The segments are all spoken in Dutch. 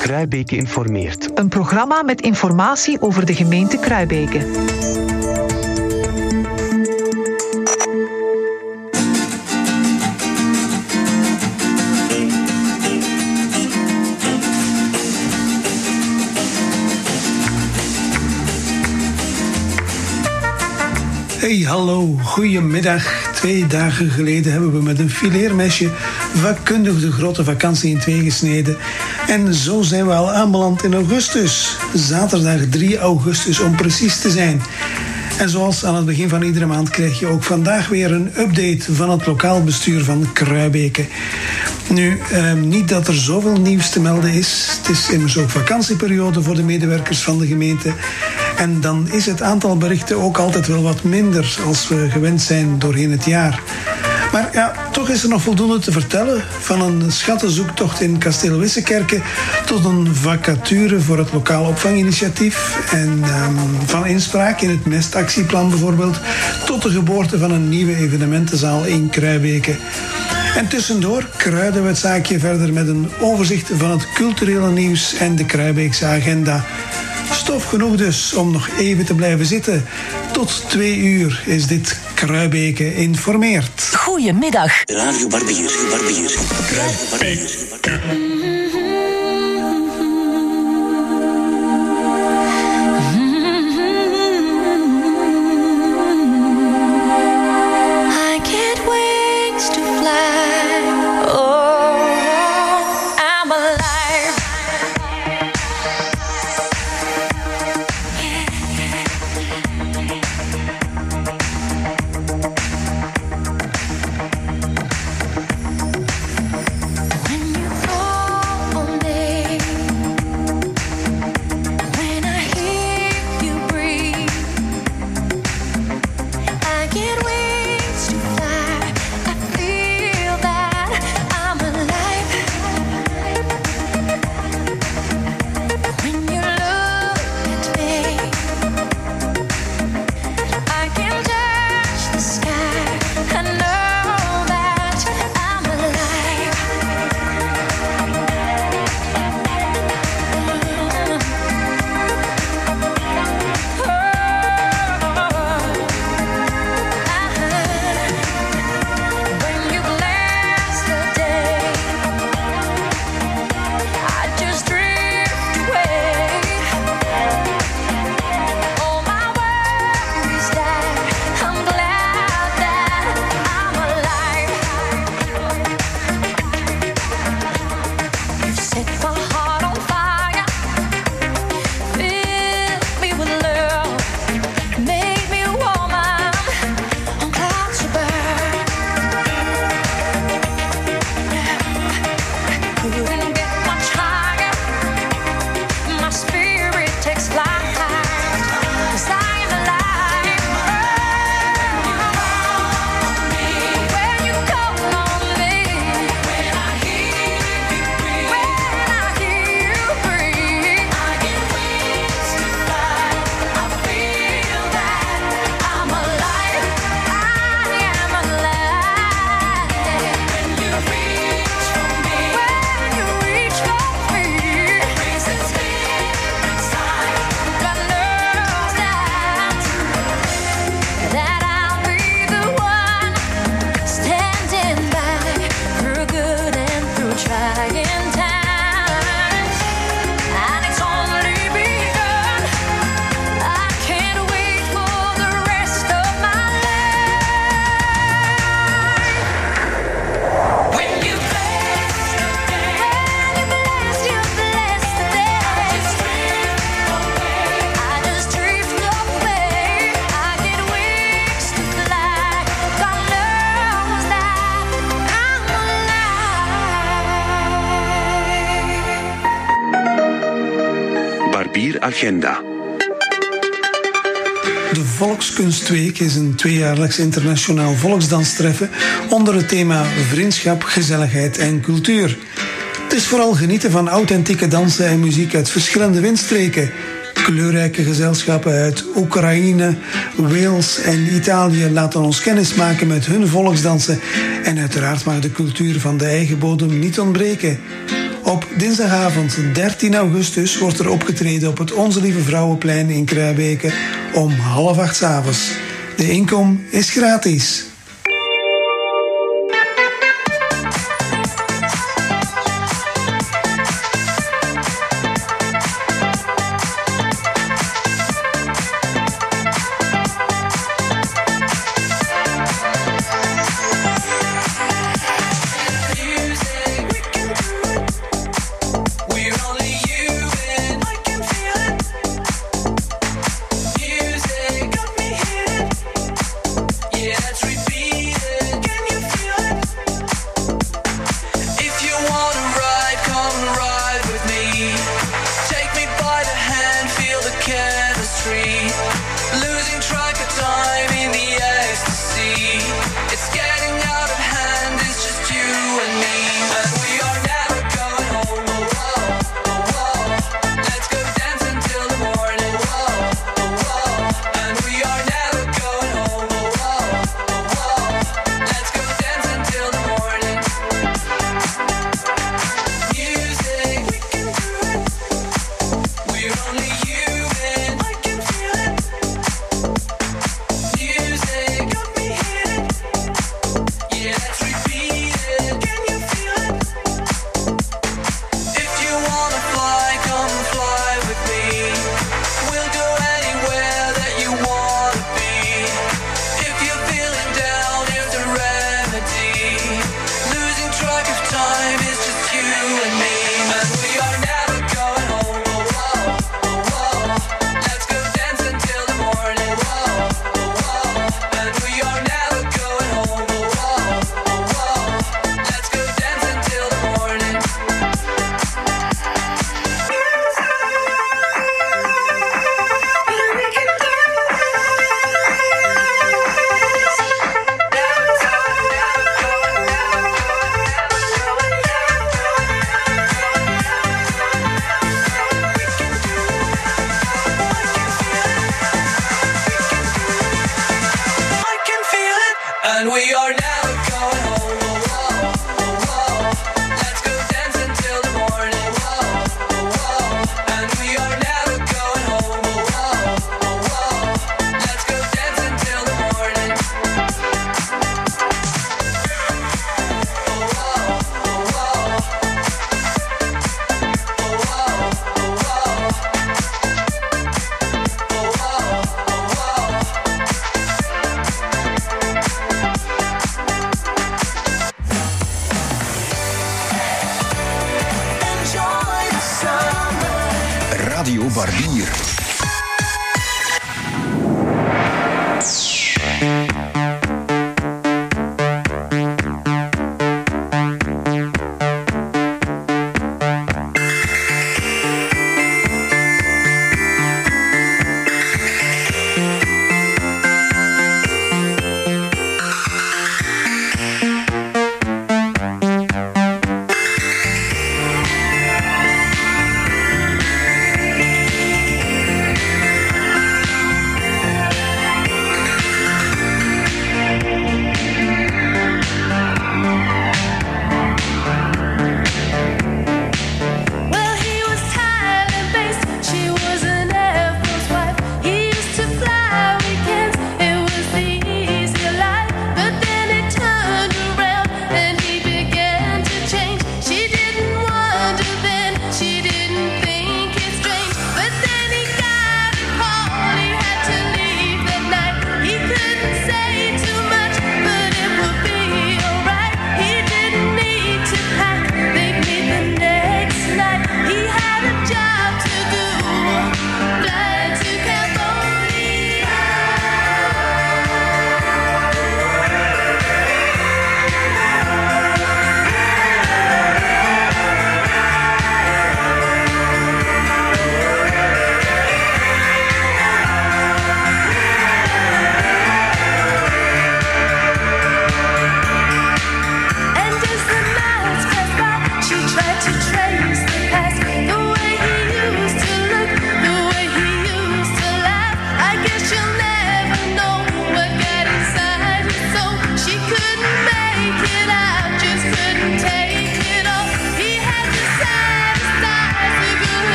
Kruibeke informeert. Een programma met informatie over de gemeente Kruibeke. Hey, hallo, goedemiddag. Twee dagen geleden hebben we met een fileermesje vakkundig de grote vakantie in twee gesneden. En zo zijn we al aanbeland in augustus. Zaterdag 3 augustus om precies te zijn. En zoals aan het begin van iedere maand krijg je ook vandaag weer een update van het lokaal bestuur van Kruibeke. Nu, eh, niet dat er zoveel nieuws te melden is. Het is immers ook vakantieperiode voor de medewerkers van de gemeente. En dan is het aantal berichten ook altijd wel wat minder als we gewend zijn doorheen het jaar. Maar ja, toch is er nog voldoende te vertellen. Van een schattenzoektocht in Kasteel Wissekerke tot een vacature voor het lokaal opvanginitiatief. En um, van inspraak in het mestactieplan bijvoorbeeld. Tot de geboorte van een nieuwe evenementenzaal in Kruibeke. En tussendoor kruiden we het zaakje verder met een overzicht van het culturele nieuws en de Kruibeekse agenda. Stof genoeg dus om nog even te blijven zitten. Tot twee uur is dit Kruibeke informeert. Goedemiddag. Radio Barbier, Barbier. Barbier. De Volkskunstweek is een tweejaarlijks internationaal volksdanstreffen onder het thema vriendschap, gezelligheid en cultuur. Het is vooral genieten van authentieke dansen en muziek uit verschillende windstreken. Kleurrijke gezelschappen uit Oekraïne, Wales en Italië laten ons kennis maken met hun volksdansen. En uiteraard mag de cultuur van de eigen bodem niet ontbreken. Op dinsdagavond 13 augustus wordt er opgetreden op het Onze Lieve Vrouwenplein in Kruijbeke om half acht avonds. De inkom is gratis.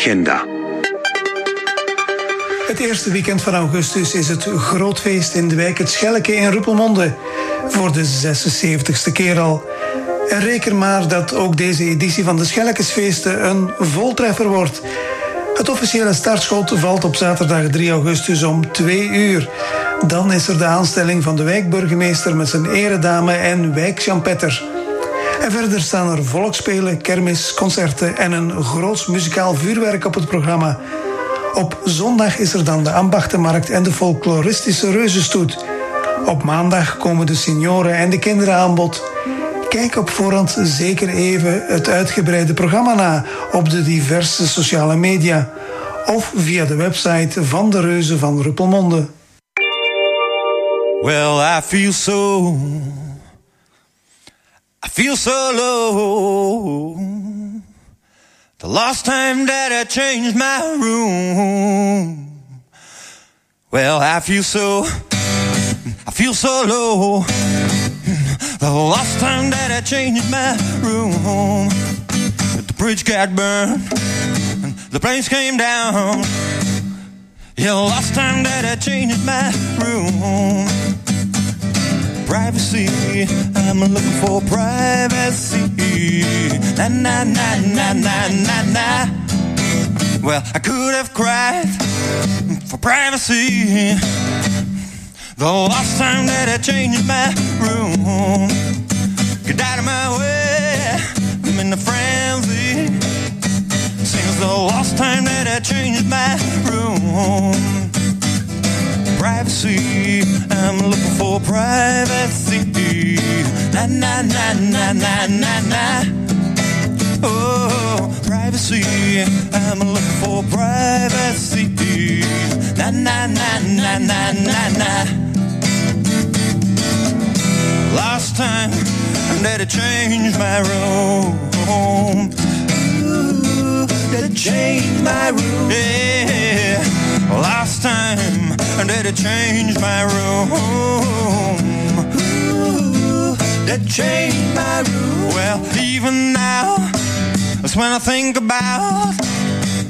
Barbieragenda. Het eerste weekend van augustus is het groot feest in de wijk Het Schelke in Ruppelmonde. Voor de 76ste keer al. En reken maar dat ook deze editie van de Schelkesfeesten een voltreffer wordt. Het officiële startschot valt op zaterdag 3 augustus om 2 uur. Dan is er de aanstelling van de wijkburgemeester met zijn eredame en wijkchampetter. Verder staan er volksspelen, kermis, concerten en een groots muzikaal vuurwerk op het programma. Op zondag is er dan de ambachtenmarkt en de folkloristische reuzenstoet. Op maandag komen de senioren en de kinderen aan bod. Kijk op voorhand zeker even het uitgebreide programma na op de diverse sociale media of via de website van de Reuzen van Ruppelmonde. Well, I feel so. Feel so low. The last time that I changed my room. Well, I feel so. I feel so low. The last time that I changed my room. The bridge got burned. The planes came down. Yeah, the last time that I changed my room. Privacy, I'm looking for privacy. Na na na na na na na. Well, I could have cried for privacy. The last time that I changed my room. Get out of my way, I'm in a frenzy. Since the last time that I changed my room. Privacy, I'm looking for privacy. Na na na na na na na. Oh, privacy, I'm looking for privacy. Na na na na na na na. Last time I changed my room. Ooh, that I changed my room. Yeah. Last time that I changed my room. That changed my room. Well, even now, that's when I think about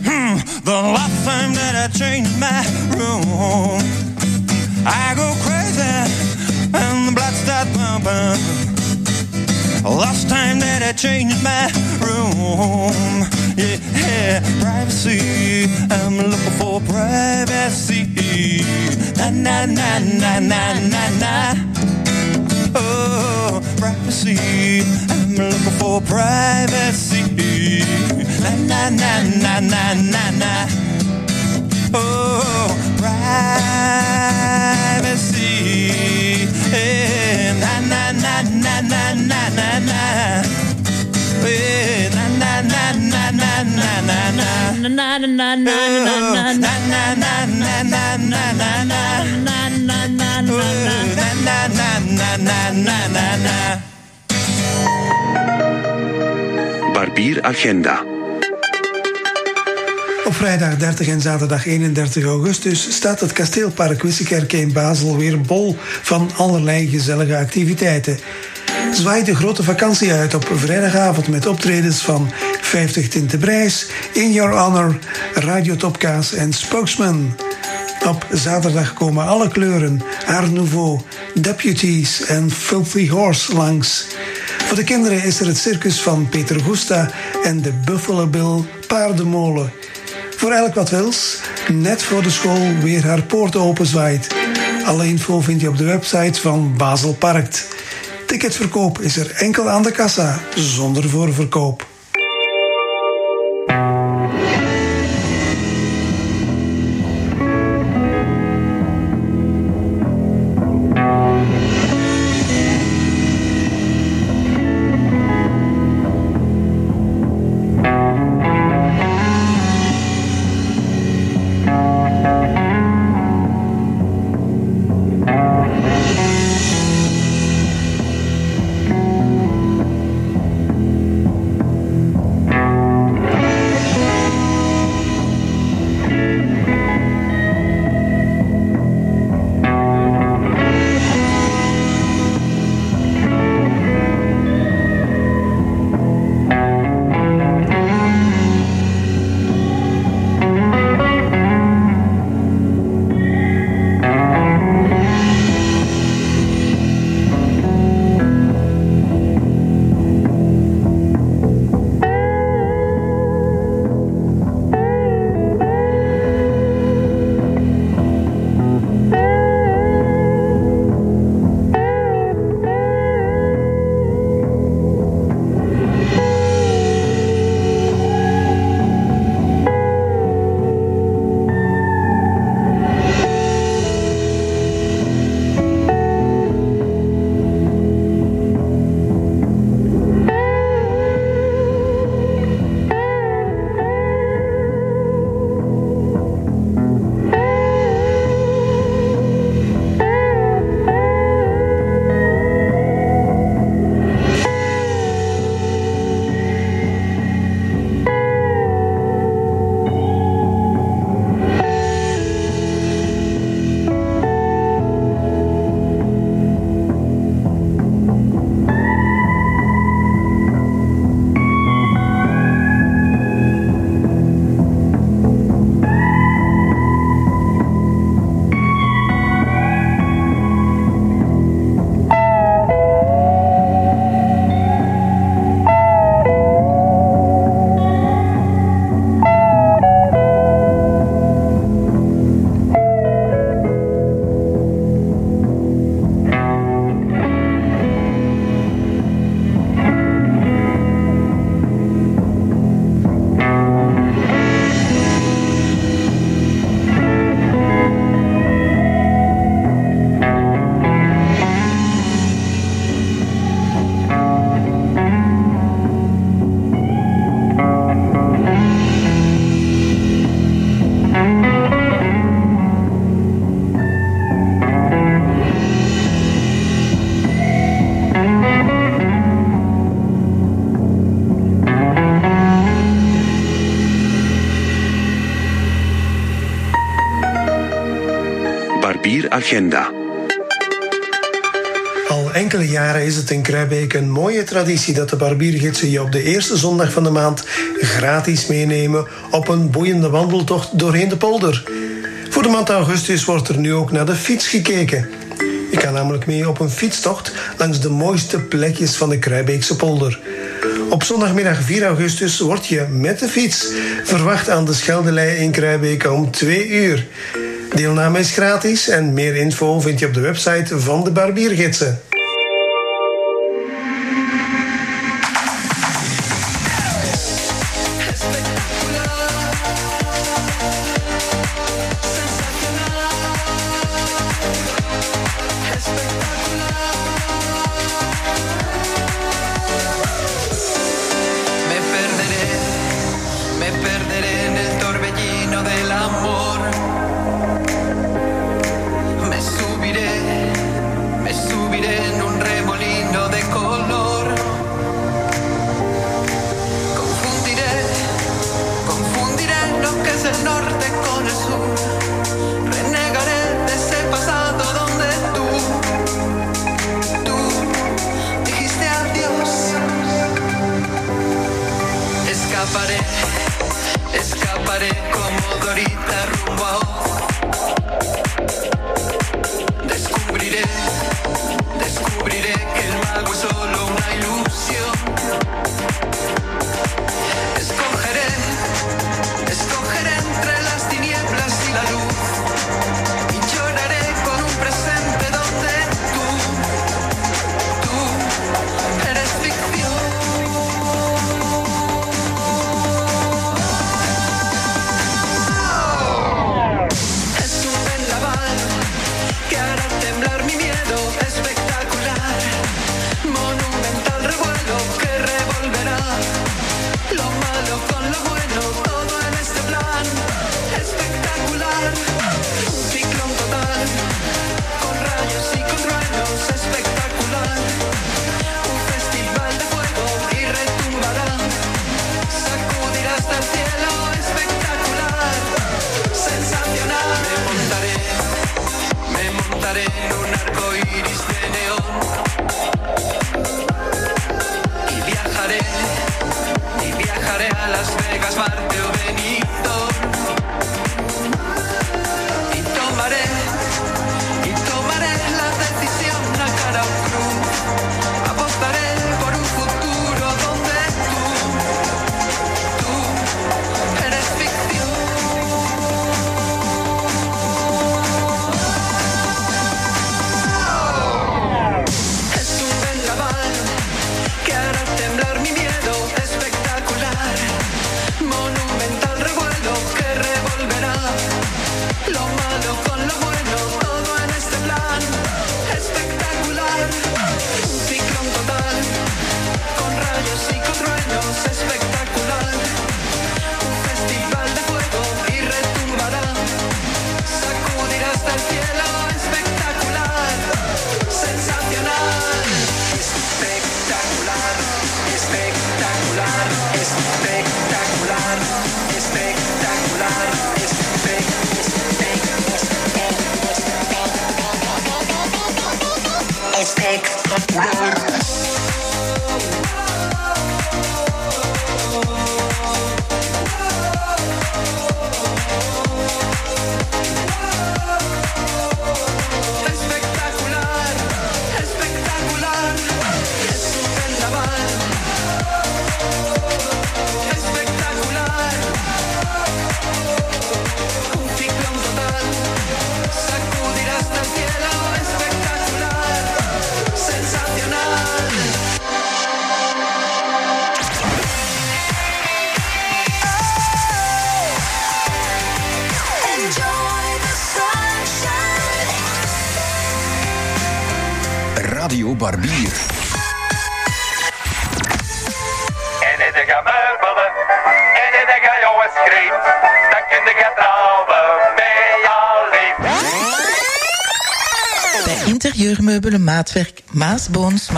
hmm, the last time that I changed my room. I go crazy and the blood starts pumping. Last time that I changed my room. Yeah, privacy. I'm looking for privacy. Na na na na na na na. Oh, privacy. I'm looking for privacy. Na na na na na na na. Oh, privacy. Eh, na na na na vrijdag 30 en zaterdag 31 augustus staat het kasteelpark Wissekerke in Basel weer bol van allerlei gezellige activiteiten. Zwaai de grote vakantie uit op vrijdagavond met optredens van 50 Tintebrijs, In Your Honor, Radio Topkaas en Spokesman. Op zaterdag komen alle kleuren, Art Nouveau, Deputies en Filthy Horse langs. Voor de kinderen is er het circus van Peter Gusta en de Buffalo Bill Paardenmolen. Voor elk wat wils, net voor de school weer haar poorten openzwaait. Alle info vind je op de website van Basel Parkt. Ticketverkoop is er enkel aan de kassa, zonder voorverkoop. agenda. Al enkele jaren is het in Kruijbeek een mooie traditie dat de barbiergidsen je op de eerste zondag van de maand gratis meenemen op een boeiende wandeltocht doorheen de polder. Voor de maand augustus wordt er nu ook naar de fiets gekeken. Je kan namelijk mee op een fietstocht langs de mooiste plekjes van de Kruijbeekse polder. Op zondagmiddag 4 augustus word je met de fiets verwacht aan de Scheldelei in Kruijbeek om 2 uur. Deelname is gratis en meer info vind je op de website van de Barbiergidsen.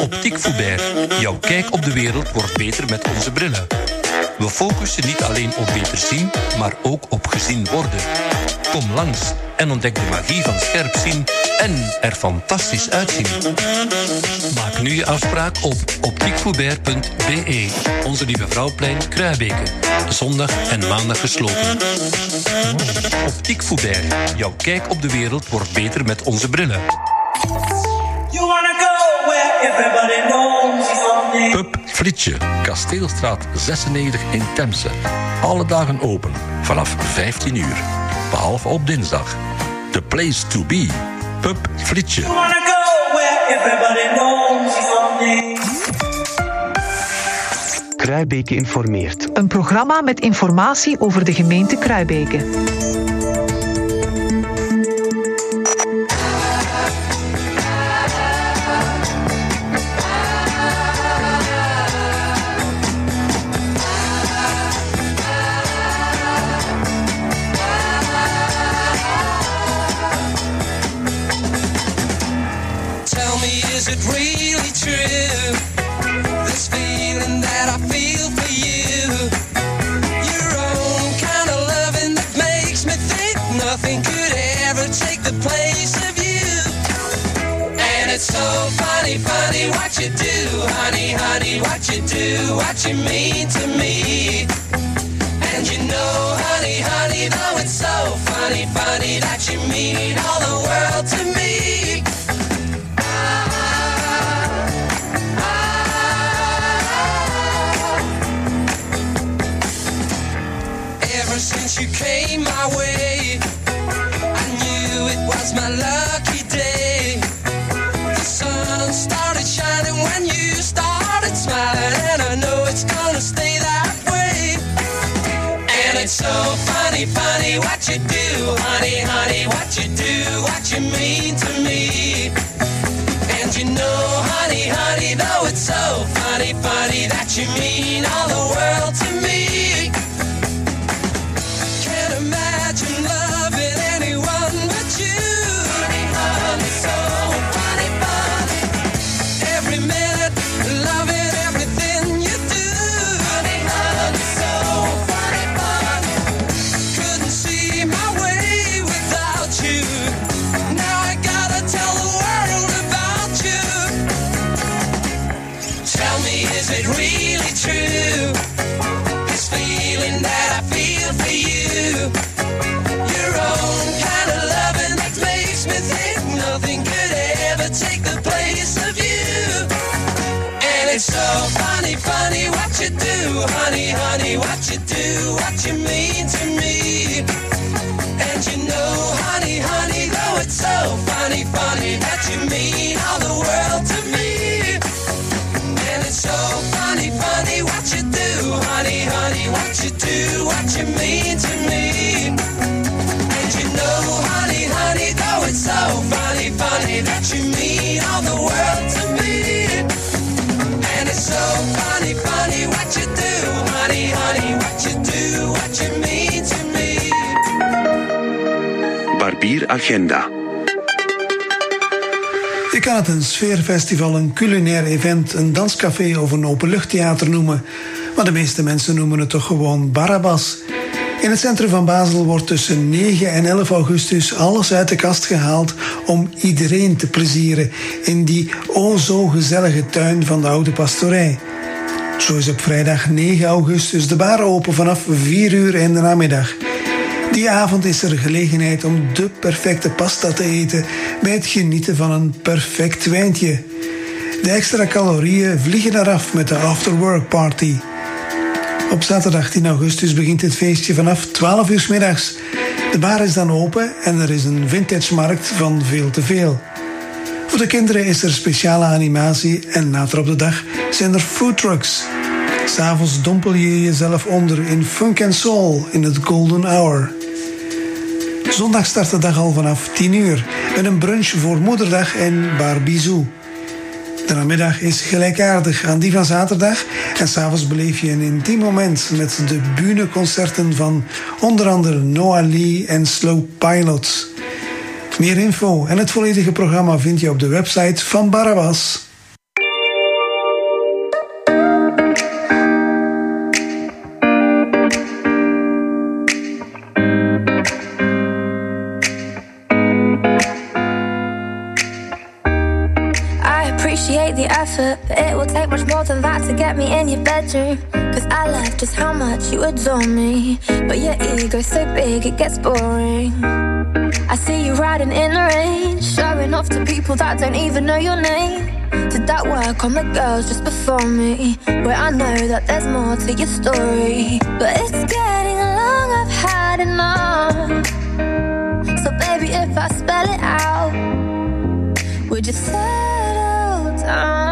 Optiek Foubert. Jouw kijk op de wereld wordt beter met onze brillen. We focussen niet alleen op beter zien, maar ook op gezien worden. Kom langs en ontdek de magie van scherp zien en er fantastisch uitzien. Maak nu je afspraak op optiekfoubert.be. Onze Lieve Vrouwplein, Kruibeke. Zondag en maandag gesloten. Optiek Foubert. Jouw kijk op de wereld wordt beter met onze brillen. Pub Fritsje, Kasteelstraat 96 in Temse. Alle dagen open, vanaf 15 uur. Behalve op dinsdag. The place to be. Pub Fritsje. You wanna go where everybody knows your name. Kruibeke informeert. Een programma met informatie over de gemeente Kruibeke. Een culinair event, een danscafé of een openluchttheater noemen. Maar de meeste mensen noemen het toch gewoon Barabbas. In het centrum van Basel wordt tussen 9 en 11 augustus alles uit de kast gehaald om iedereen te plezieren in die o zo gezellige tuin van de oude pastorij. Zo is op vrijdag 9 augustus de bar open vanaf 4 uur in de namiddag. Die avond is er gelegenheid om de perfecte pasta te eten bij het genieten van een perfect wijntje. De extra calorieën vliegen eraf met de afterwork party. Op zaterdag 10 augustus begint het feestje vanaf 12 uur middags. De bar is dan open en er is een vintage markt van veel te veel. Voor de kinderen is er speciale animatie en later op de dag zijn er foodtrucks. S'avonds dompel je jezelf onder in funk en soul in het golden hour. Zondag start de dag al vanaf 10 uur met een brunch voor moederdag en barbizou. De namiddag is gelijkaardig aan die van zaterdag en s'avonds beleef je een intiem moment met de bühneconcerten van onder andere Noah Lee en Slow Pilots. Meer info en het volledige programma vind je op de website van Barabbas. Much more than that to get me in your bedroom. Cause I love just how much you adore me. But your ego's so big, it gets boring. I see you riding in the rain, showing off to people that don't even know your name. Did that work on the girls just before me? Where I know that there's more to your story. But it's getting long, I've had enough. So, baby, if I spell it out, would you settle down?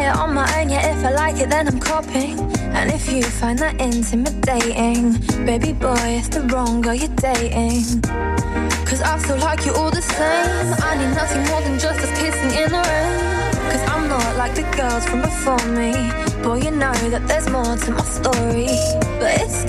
It on my own, yeah, if I like it, then I'm copping. And if you find that intimidating, baby boy, it's the wrong girl you're dating. Cause I still like you all the same. I need nothing more than just us kissing in the rain. Cause I'm not like the girls from before me. Boy, you know that there's more to my story. But it's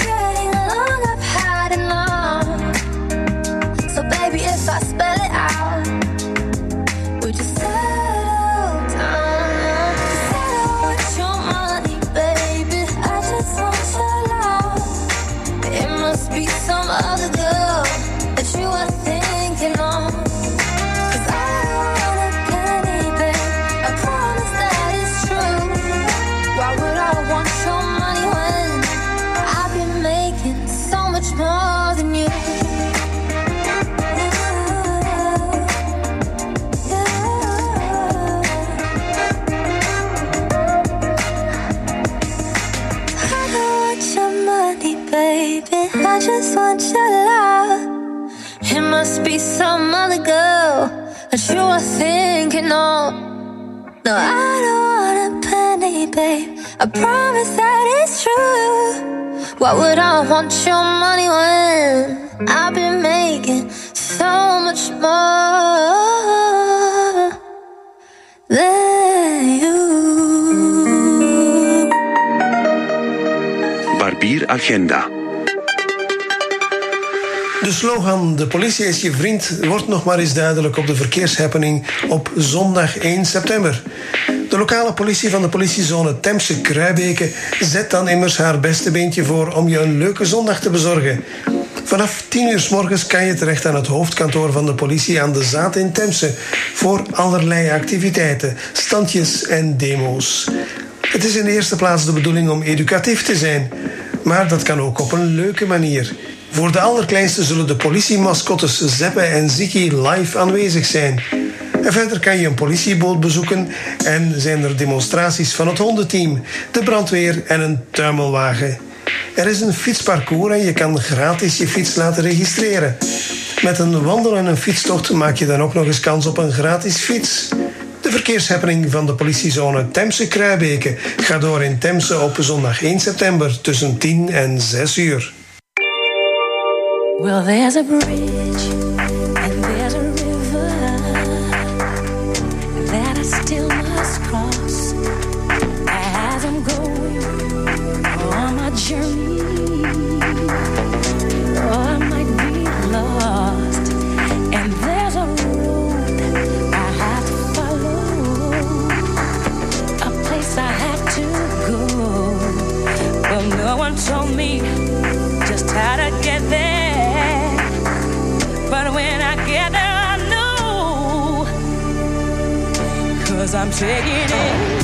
of. No, I don't want a penny, babe. I promise that it's true. Why would I want your money when I've been making so much more than you? Barbier Agenda. De slogan De politie is je vriend wordt nog maar eens duidelijk op de verkeershappening op zondag 1 september. De lokale politie van de politiezone Temse Kruibeke zet dan immers haar beste beentje voor om je een leuke zondag te bezorgen. Vanaf 10 uur s morgens kan je terecht aan het hoofdkantoor van de politie aan de Zaat in Temse voor allerlei activiteiten, standjes en demo's. Het is in de eerste plaats de bedoeling om educatief te zijn, maar dat kan ook op een leuke manier. Voor de allerkleinste zullen de politiemascottes Zeppe en Ziki live aanwezig zijn. En verder kan je een politieboot bezoeken en zijn er demonstraties van het hondenteam, de brandweer en een tuimelwagen. Er is een fietsparcours en je kan gratis je fiets laten registreren. Met een wandel en een fietstocht maak je dan ook nog eens kans op een gratis fiets. De verkeershappening van de politiezone Temse Kruibeke gaat door in Temse op zondag 1 september tussen 10 en 6 uur. Well, there's a bridge and there's a river that I still must cross as I'm going on my journey. I'm taking it.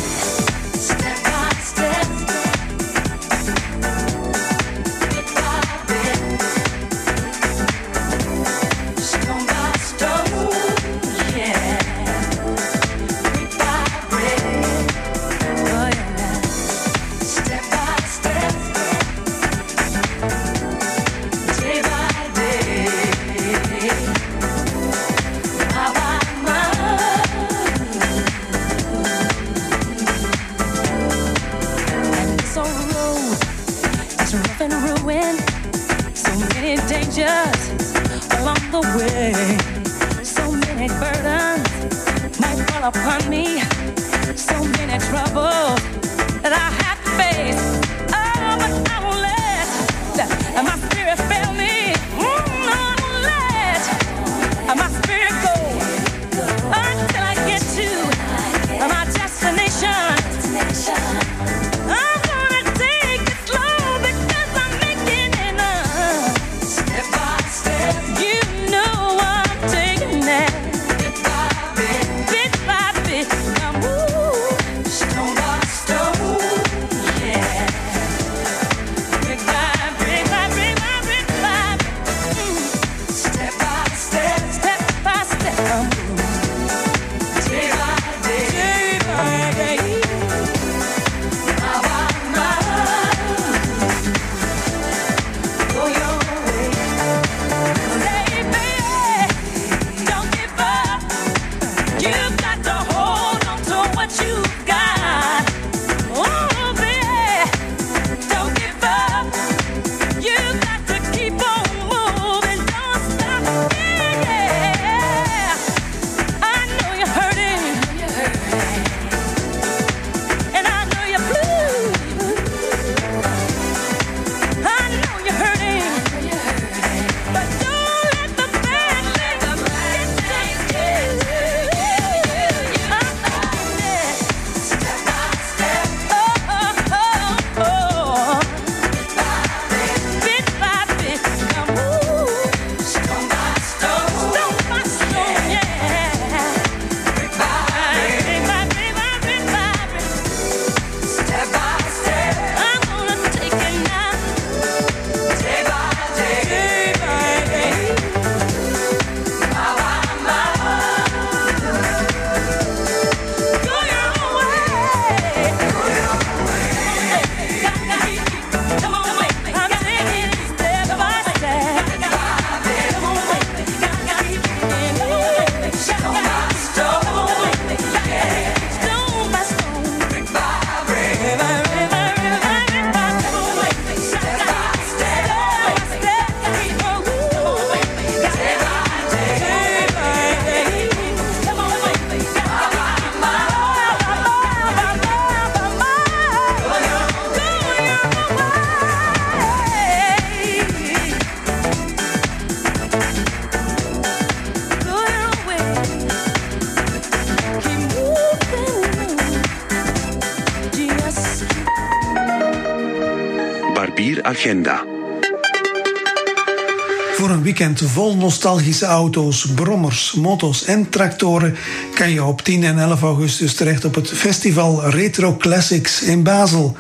Voor een weekend vol nostalgische auto's, brommers, motos en tractoren kan je op 10 en 11 augustus terecht op het festival Retro Classics in Basel.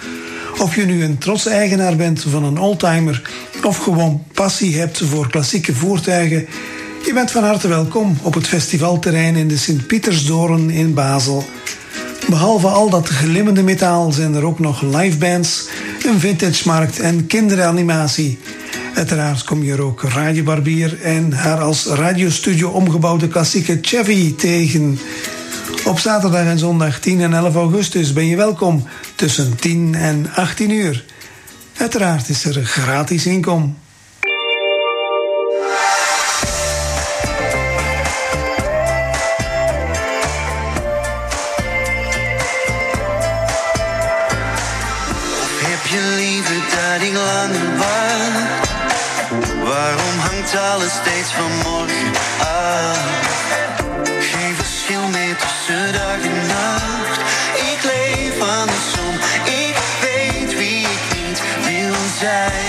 Of je nu een trots eigenaar bent van een oldtimer of gewoon passie hebt voor klassieke voertuigen, je bent van harte welkom op het festivalterrein in de Sint-Pietersdoren in Basel. Behalve al dat glimmende metaal zijn er ook nog livebands, een vintage markt en kinderanimatie. Uiteraard kom je er ook Radio Barbier en haar als radiostudio omgebouwde klassieke Chevy tegen. Op zaterdag en zondag 10 en 11 augustus ben je welkom tussen 10 en 18 uur. Uiteraard is er gratis inkom. Alles steeds van morgen af. Ah, geen verschil meer tussen dag en nacht. Ik leef aan de zon. ik weet wie ik niet wil zijn.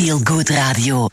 Feel Good Radio.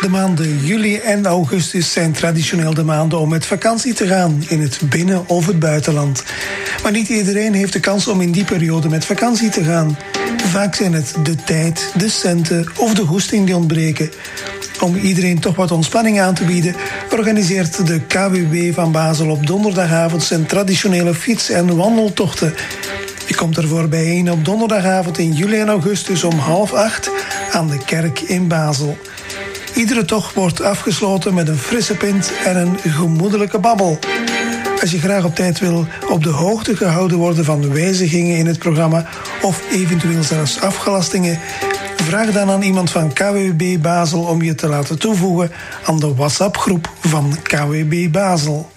De maanden juli en augustus zijn traditioneel de maanden om met vakantie te gaan in het binnen- of het buitenland. Maar niet iedereen heeft de kans om in die periode met vakantie te gaan. Vaak zijn het de tijd, de centen of de hoesting die ontbreken. Om iedereen toch wat ontspanning aan te bieden, organiseert de KWB van Basel op donderdagavond zijn traditionele fiets- en wandeltochten. Komt ervoor bijeen op donderdagavond in juli en augustus om half acht aan de kerk in Basel. Iedere tocht wordt afgesloten met een frisse pint en een gemoedelijke babbel. Als je graag op tijd wil op de hoogte gehouden worden van wijzigingen in het programma of eventueel zelfs afgelastingen, vraag dan aan iemand van KWB Basel om je te laten toevoegen aan de WhatsApp-groep van KWB Basel.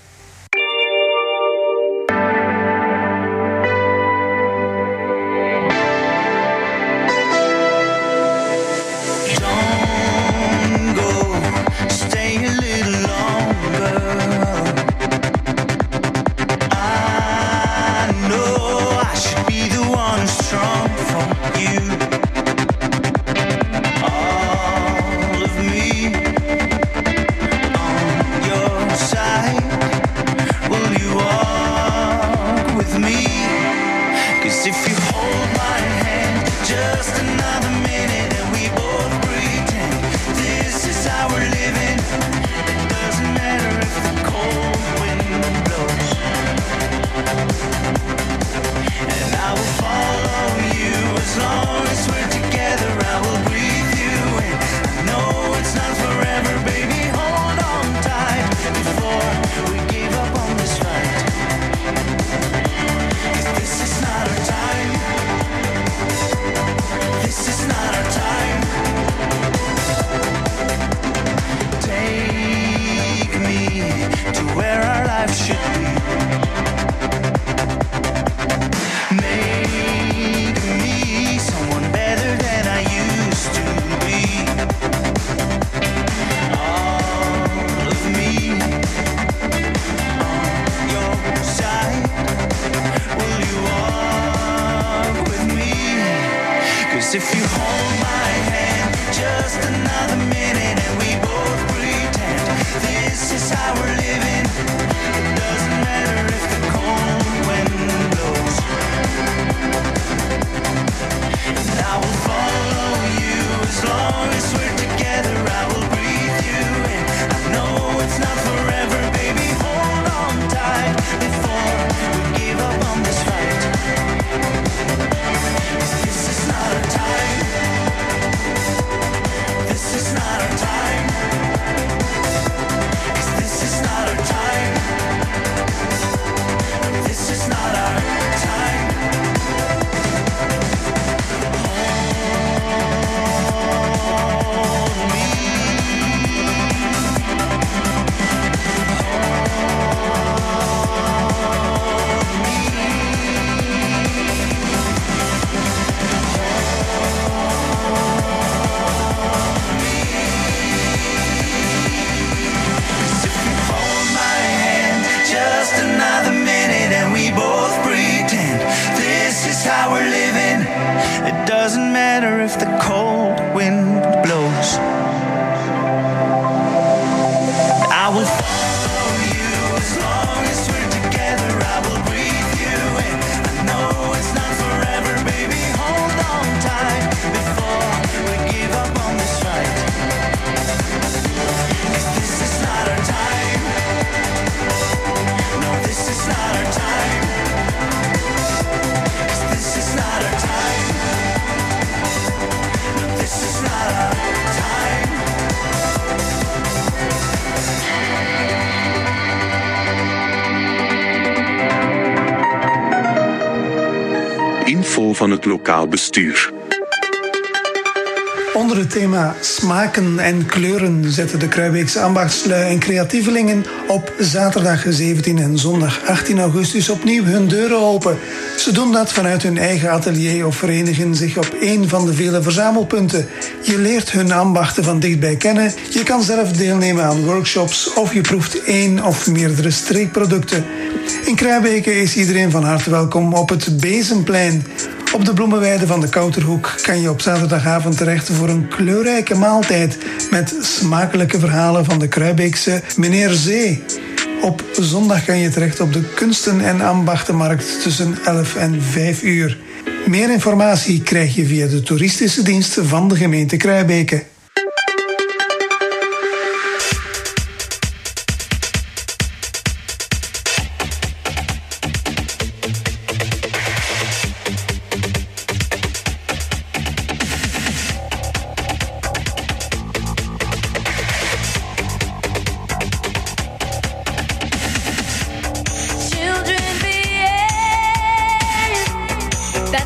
Het lokaal bestuur. Onder het thema smaken en kleuren zetten de Kruibeekse ambachtslui en creatievelingen op zaterdag 17 en zondag 18 augustus opnieuw hun deuren open. Ze doen dat vanuit hun eigen atelier of verenigen zich op een van de vele verzamelpunten. Je leert hun ambachten van dichtbij kennen, je kan zelf deelnemen aan workshops of je proeft één of meerdere streekproducten. In Kruibeke is iedereen van harte welkom op het Bezemplein. Op de bloemenweide van de Kouterhoek kan je op zaterdagavond terecht voor een kleurrijke maaltijd met smakelijke verhalen van de Kruibeekse meneer Zee. Op zondag kan je terecht op de Kunsten- en Ambachtenmarkt tussen 11 en 5 uur. Meer informatie krijg je via de toeristische dienst van de gemeente Kruibeke.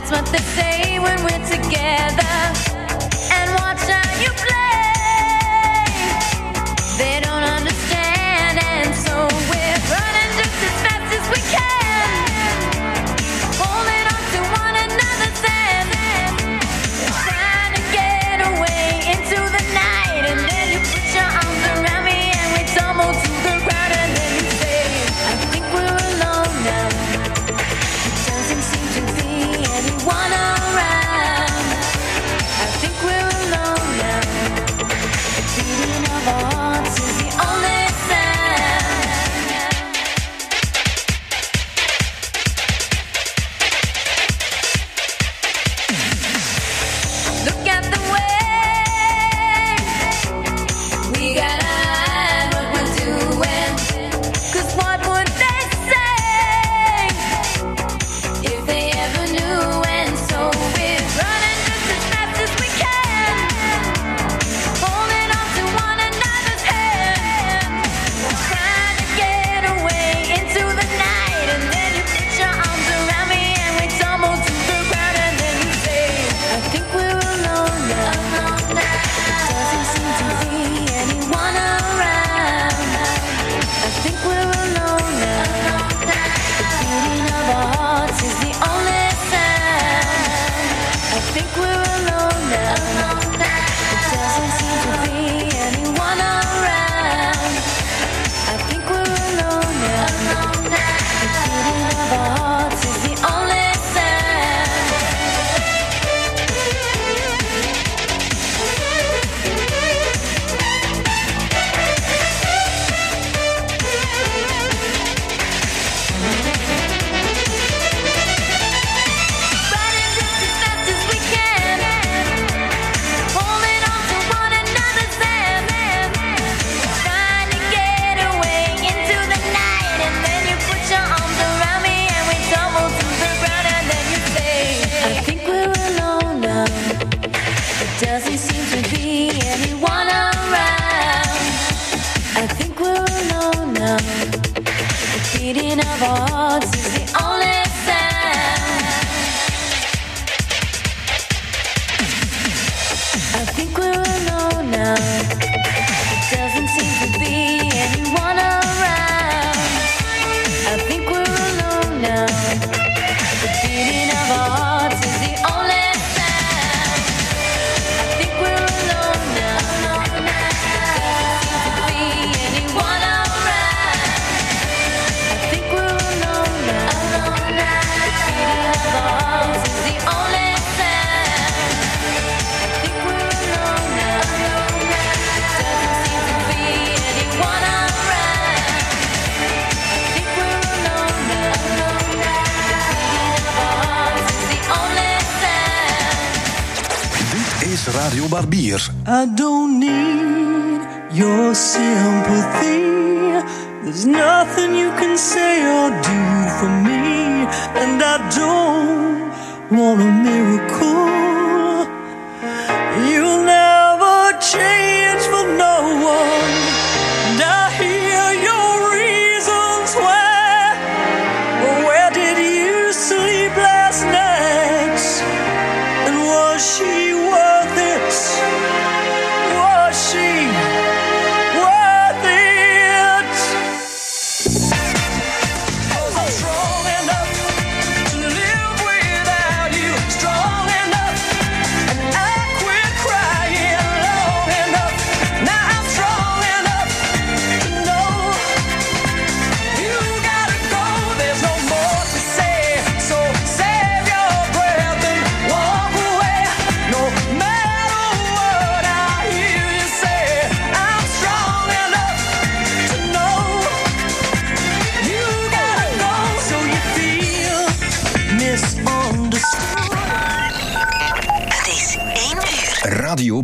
It's what the day when we're together.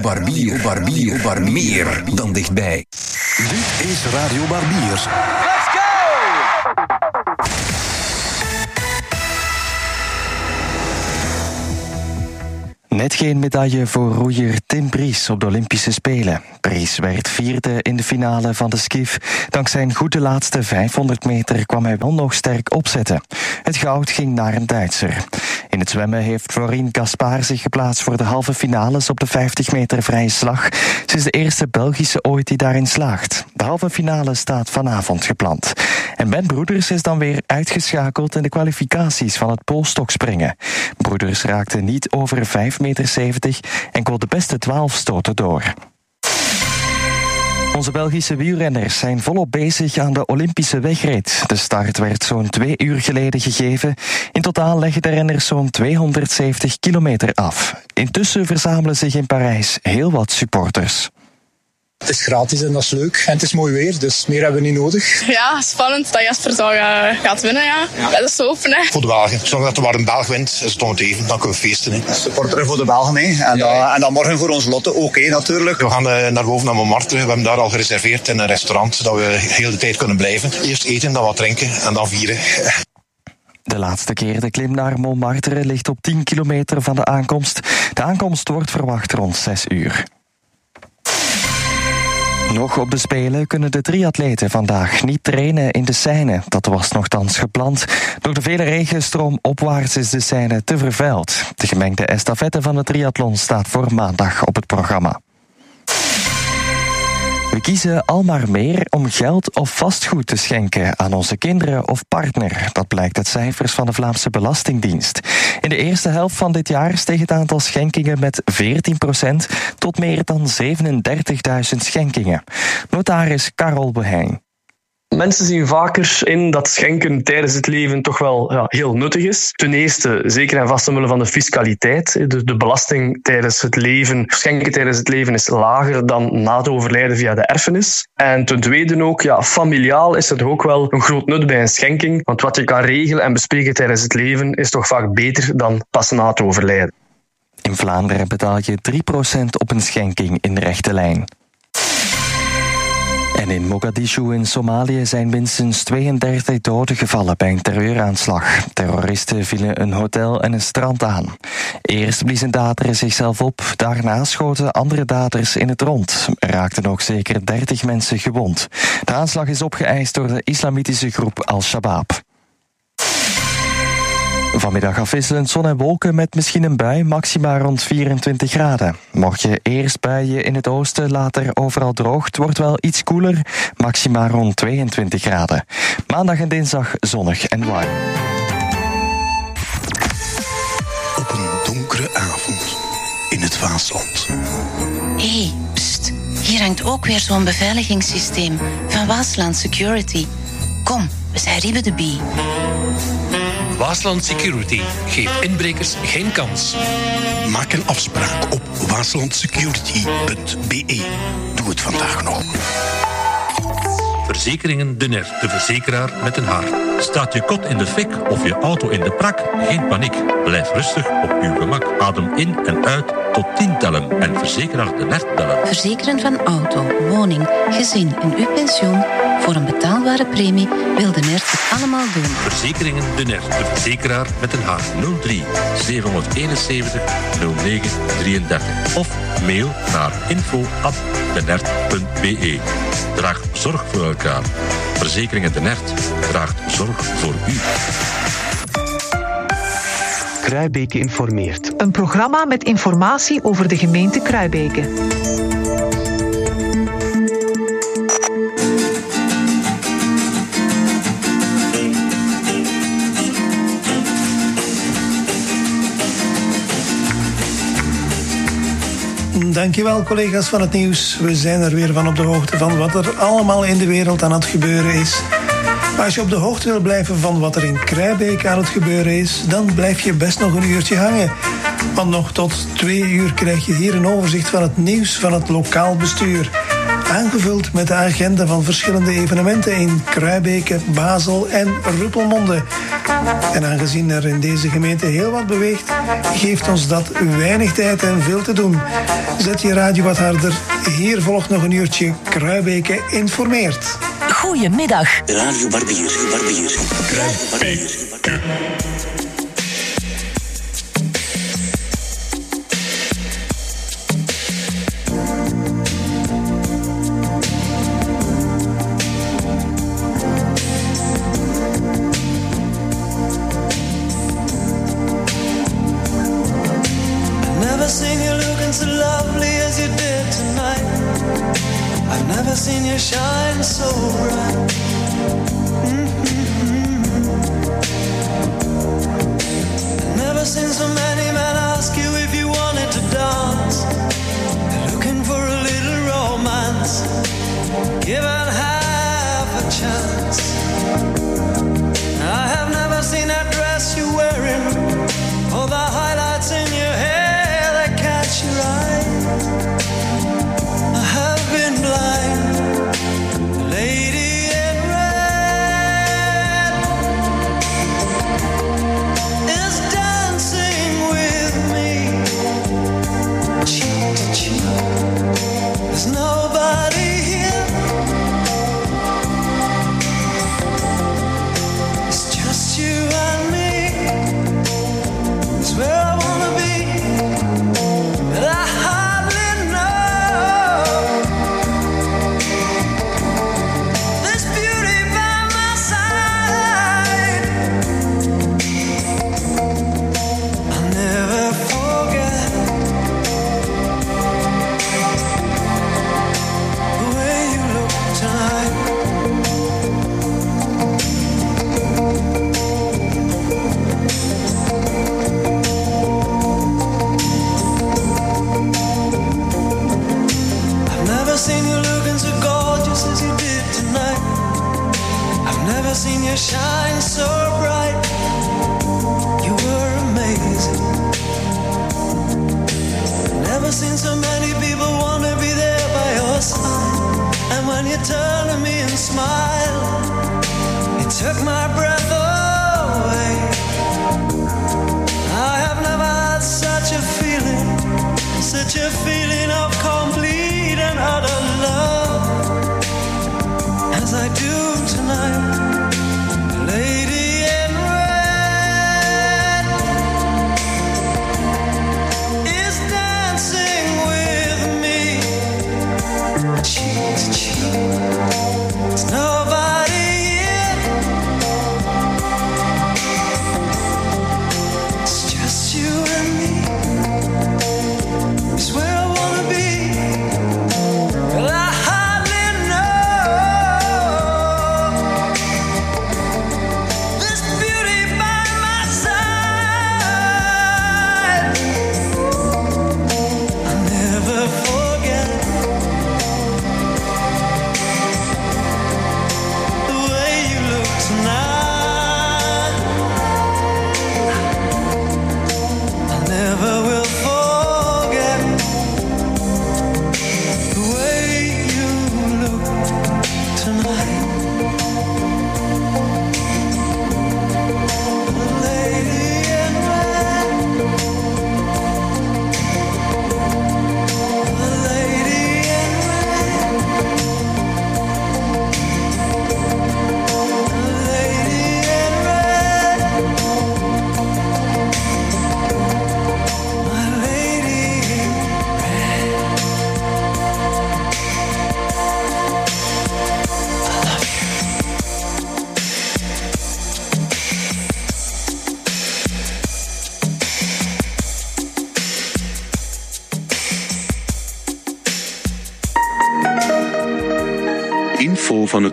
Barbier. Barbier. Barbier. Meer dan dichtbij. Dit is Radio Barbier. Net geen medaille voor roeier Tim Bries op de Olympische Spelen. Bries werd vierde in de finale van de skif. Dankzij een goede laatste 500 meter kwam hij wel nog sterk opzetten. Het goud ging naar een Duitser. In het zwemmen heeft Florine Gaspar zich geplaatst voor de halve finales op de 50 meter vrije slag. Ze is de eerste Belgische ooit die daarin slaagt. De halve finale staat vanavond gepland. En Ben Broeders is dan weer uitgeschakeld in de kwalificaties van het poolstokspringen. Broeders raakte niet over 5,70 meter en kon de beste 12 stoten door. Onze Belgische wielrenners zijn volop bezig aan de Olympische wegrit. De start werd zo'n twee uur geleden gegeven. In totaal leggen de renners zo'n 270 kilometer af. Intussen verzamelen zich in Parijs heel wat supporters. Het is gratis en dat is leuk. En het is mooi weer, dus meer hebben we niet nodig. Ja, spannend dat Jasper zou, gaat winnen, ja. Dat is hopen, hè. Voor de Belgen. Zolang dat er maar een Belg wint, is het om het even. Dan kunnen we feesten. Hè. Supporteren voor de Belgen, hè. En, dan, en dan morgen voor ons Lotte ook, hè, natuurlijk. We gaan eh, naar boven naar Montmartre. We hebben daar al gereserveerd in een restaurant, dat we heel de tijd kunnen blijven. Eerst eten, dan wat drinken en dan vieren. De laatste keer de klim naar Montmartre ligt op 10 kilometer van de aankomst. De aankomst wordt verwacht rond 6 uur. Nog op de Spelen kunnen de triatleten vandaag niet trainen in de Seine. Dat was nogthans gepland. Door de vele regenstroom opwaarts is de Seine te vervuild. De gemengde estafette van de triathlon staat voor maandag op het programma. We kiezen al maar meer om geld of vastgoed te schenken aan onze kinderen of partner. Dat blijkt uit cijfers van de Vlaamse Belastingdienst. In de eerste helft van dit jaar steeg het aantal schenkingen met 14% tot meer dan 37.000 schenkingen. Notaris Karel Beheijn. Mensen zien vaker in dat schenken tijdens het leven toch wel ja, heel nuttig is. Ten eerste, zeker en vast omwille van de fiscaliteit. De, de belasting tijdens het leven, schenken tijdens het leven is lager dan na het overlijden via de erfenis. En ten tweede ook, ja, familiaal is het ook wel een groot nut bij een schenking. Want wat je kan regelen en bespreken tijdens het leven is toch vaak beter dan pas na het overlijden. In Vlaanderen betaal je 3% op een schenking in rechte lijn. En in Mogadishu in Somalië zijn minstens 32 doden gevallen bij een terreuraanslag. Terroristen vielen een hotel en een strand aan. Eerst bliezen daders zichzelf op, daarna schoten andere daders in het rond. Er raakten ook zeker 30 mensen gewond. De aanslag is opgeëist door de islamitische groep Al-Shabaab. Vanmiddag afwisselend zon en wolken met misschien een bui, maxima rond 24 graden. Mocht je eerst buien in het oosten, later overal droog, het wordt wel iets koeler, maxima rond 22 graden. Maandag en dinsdag zonnig en warm. Op een donkere avond in het Vaasland. Hé, hey, pst. Hier hangt ook weer zo'n beveiligingssysteem van Waasland Security. Kom, we zijn Ribbe de Bie. Waasland Security geeft inbrekers geen kans. Maak een afspraak op waaslandsecurity.be. Doe het vandaag nog. Verzekeringen De Ner, de verzekeraar met een hart. Staat je kot in de fik of je auto in de prak? Geen paniek. Blijf rustig op uw gemak. Adem in en uit tot 10 tellen en verzekeraar De Ner bellen. Verzekeren van auto, woning, gezin en uw pensioen voor een betaalbare premie wil de NERT het allemaal doen. Verzekeringen De Ner, de verzekeraar met een hart. 03 771 09 33 of mail naar info@denert.be. Draag zorg voor elkaar. Verzekeringen De Nert draagt zorg voor u. Kruibeke informeert. Een programma met informatie over de gemeente Kruibeke. Dankjewel collega's van het nieuws. We zijn er weer van op de hoogte van wat er allemaal in de wereld aan het gebeuren is. Als je op de hoogte wil blijven van wat er in Kruibeek aan het gebeuren is, dan blijf je best nog een uurtje hangen. Want nog tot twee uur krijg je hier een overzicht van het nieuws van het lokaal bestuur. Aangevuld met de agenda van verschillende evenementen in Kruibeke, Basel en Ruppelmonde. En aangezien er in deze gemeente heel wat beweegt, geeft ons dat weinig tijd en veel te doen. Zet je radio wat harder. Hier volgt nog een uurtje Kruibeke informeert. Goedemiddag. Radio Barbier, Barbier.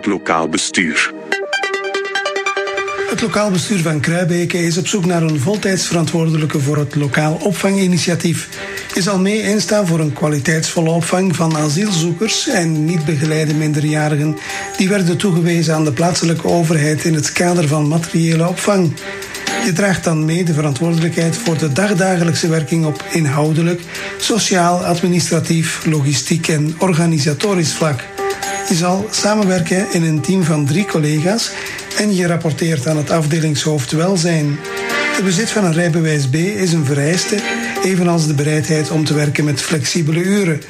het lokaal bestuur. Het lokaal bestuur van Kruibeke is op zoek naar een voltijds verantwoordelijke voor het lokaal opvanginitiatief. Is al mee instaan voor een kwaliteitsvolle opvang van asielzoekers en niet begeleide minderjarigen. Die werden toegewezen aan de plaatselijke overheid in het kader van materiële opvang. Je draagt dan mee de verantwoordelijkheid voor de dagdagelijkse werking op inhoudelijk, sociaal, administratief, logistiek en organisatorisch vlak. Je zal samenwerken in een team van drie collega's en je rapporteert aan het afdelingshoofd welzijn. Het bezit van een rijbewijs B is een vereiste, evenals de bereidheid om te werken met flexibele uren.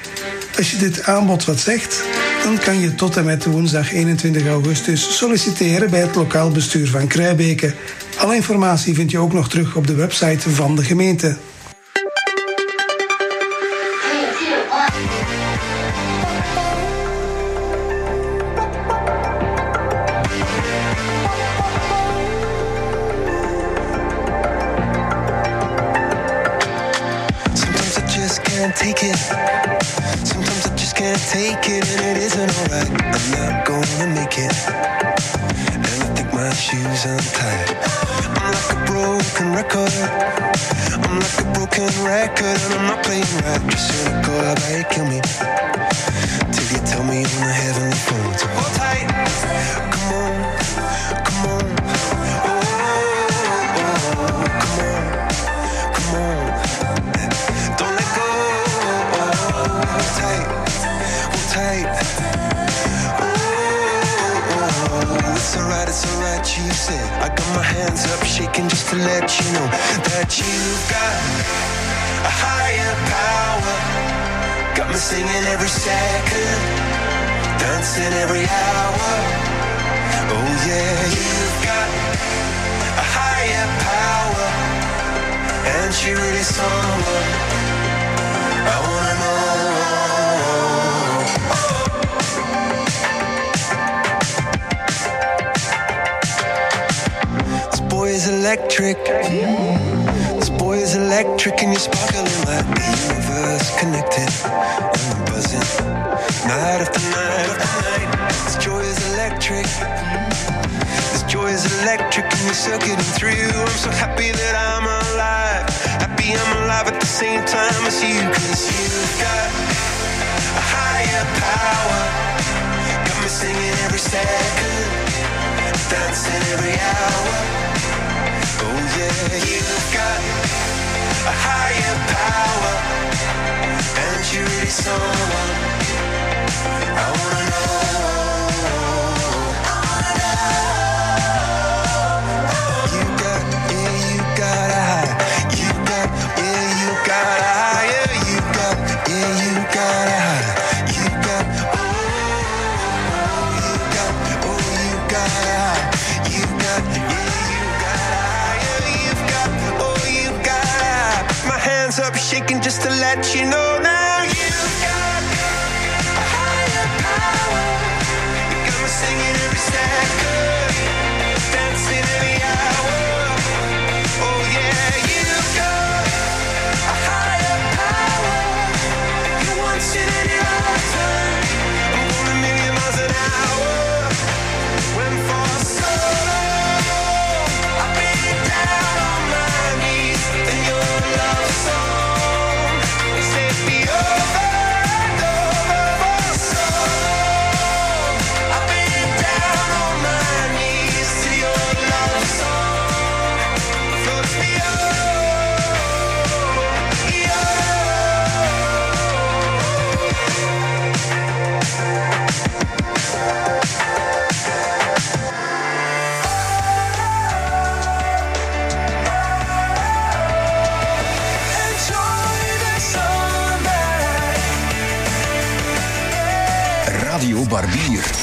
Als je dit aanbod wat zegt, dan kan je tot en met woensdag 21 augustus solliciteren bij het lokaal bestuur van Kruibeke. Alle informatie vind je ook nog terug op de website van de gemeente. Radio Barbier.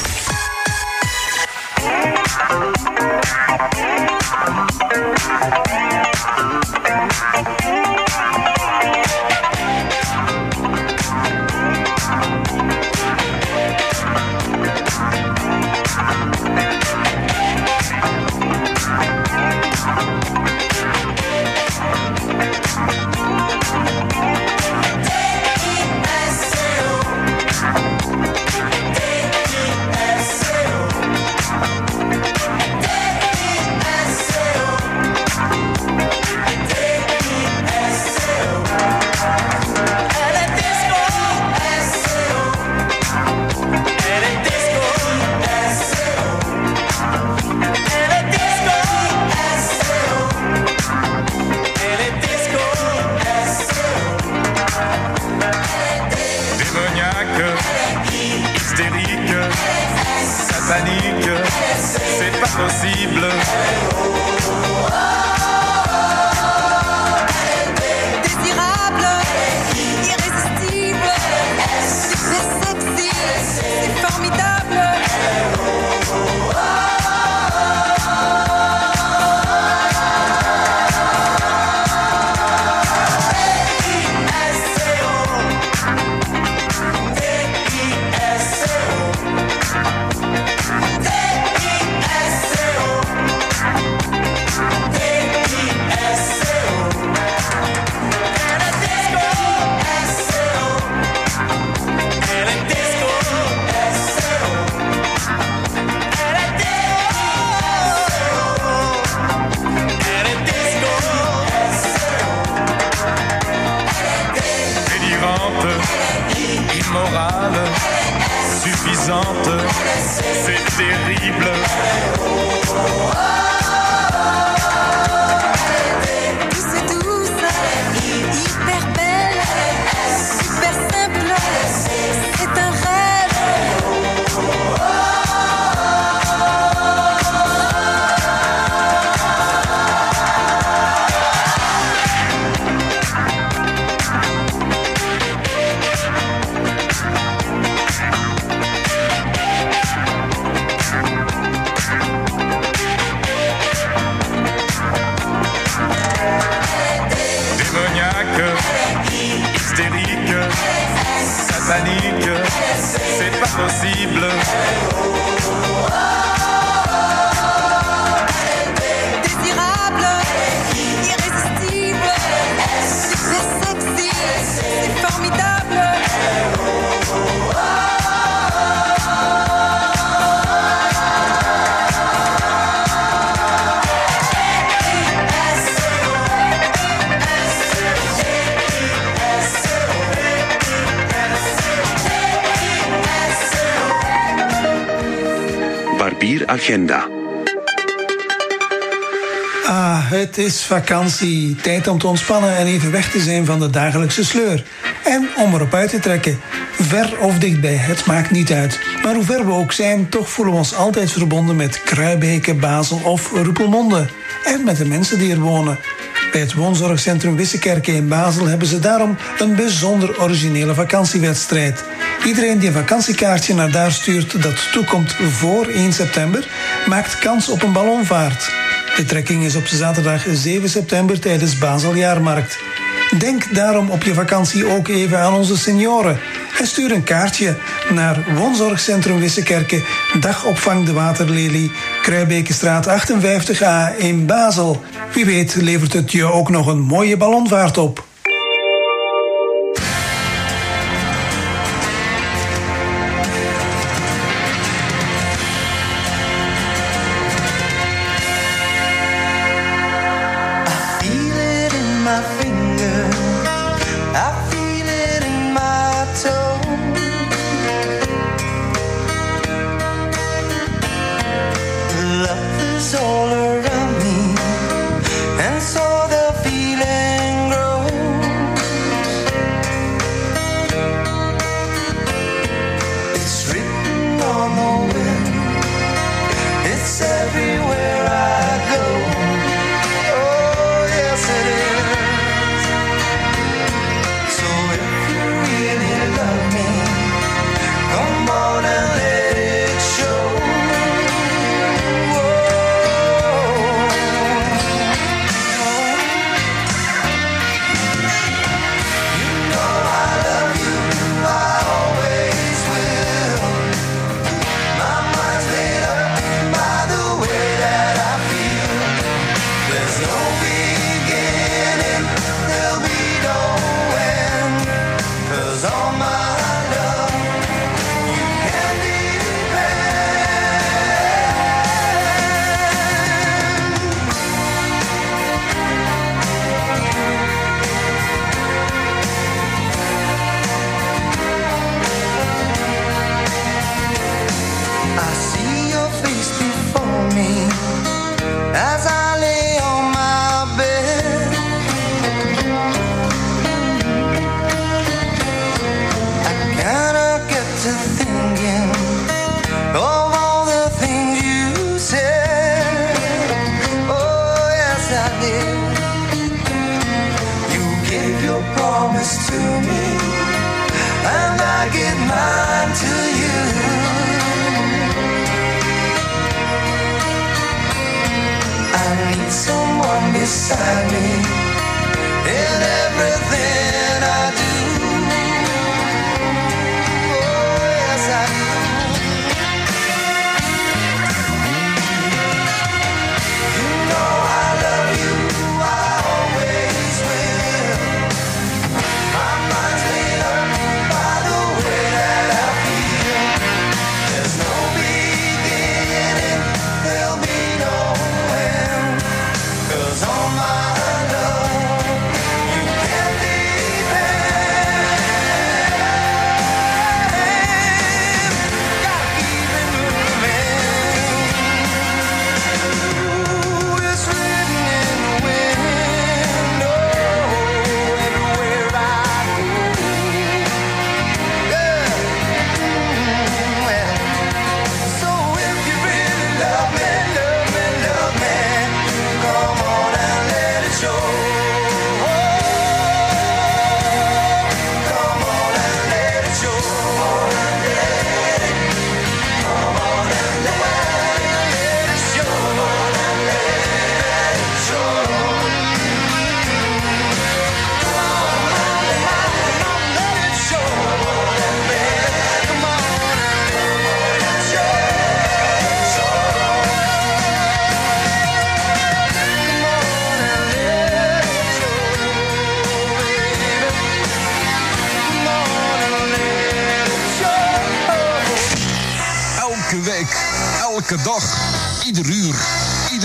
Vakantie. Tijd om te ontspannen en even weg te zijn van de dagelijkse sleur. En om erop uit te trekken. Ver of dichtbij, het maakt niet uit. Maar hoe ver we ook zijn, toch voelen we ons altijd verbonden met Kruibeke, Basel of Ruppelmonde. En met de mensen die er wonen. Bij het woonzorgcentrum Wissekerke in Basel hebben ze daarom een bijzonder originele vakantiewedstrijd. Iedereen die een vakantiekaartje naar daar stuurt dat toekomt voor 1 september, maakt kans op een ballonvaart. De trekking is op zaterdag 7 september tijdens Basel Jaarmarkt. Denk daarom op je vakantie ook even aan onze senioren. En stuur een kaartje naar Woonzorgcentrum Wissekerke, dagopvang de Waterlelie, Kruibekenstraat 58a in Basel. Wie weet levert het je ook nog een mooie ballonvaart op.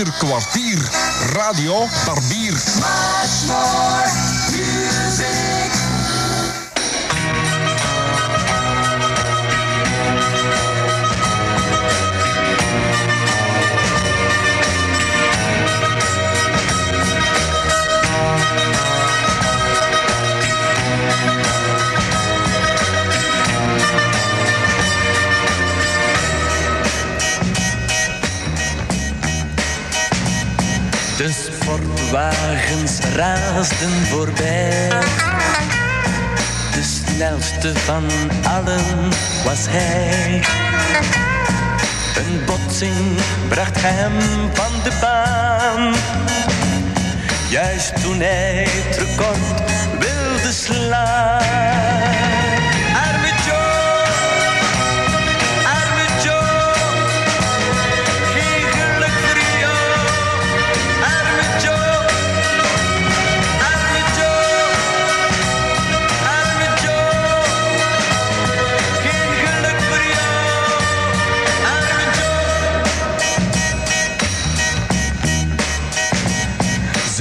ieder kwartier. Radio Barbier. Wagens raasden voorbij. De snelste van allen was hij. Een botsing bracht hem van de baan. Juist toen hij het record wilde slaan.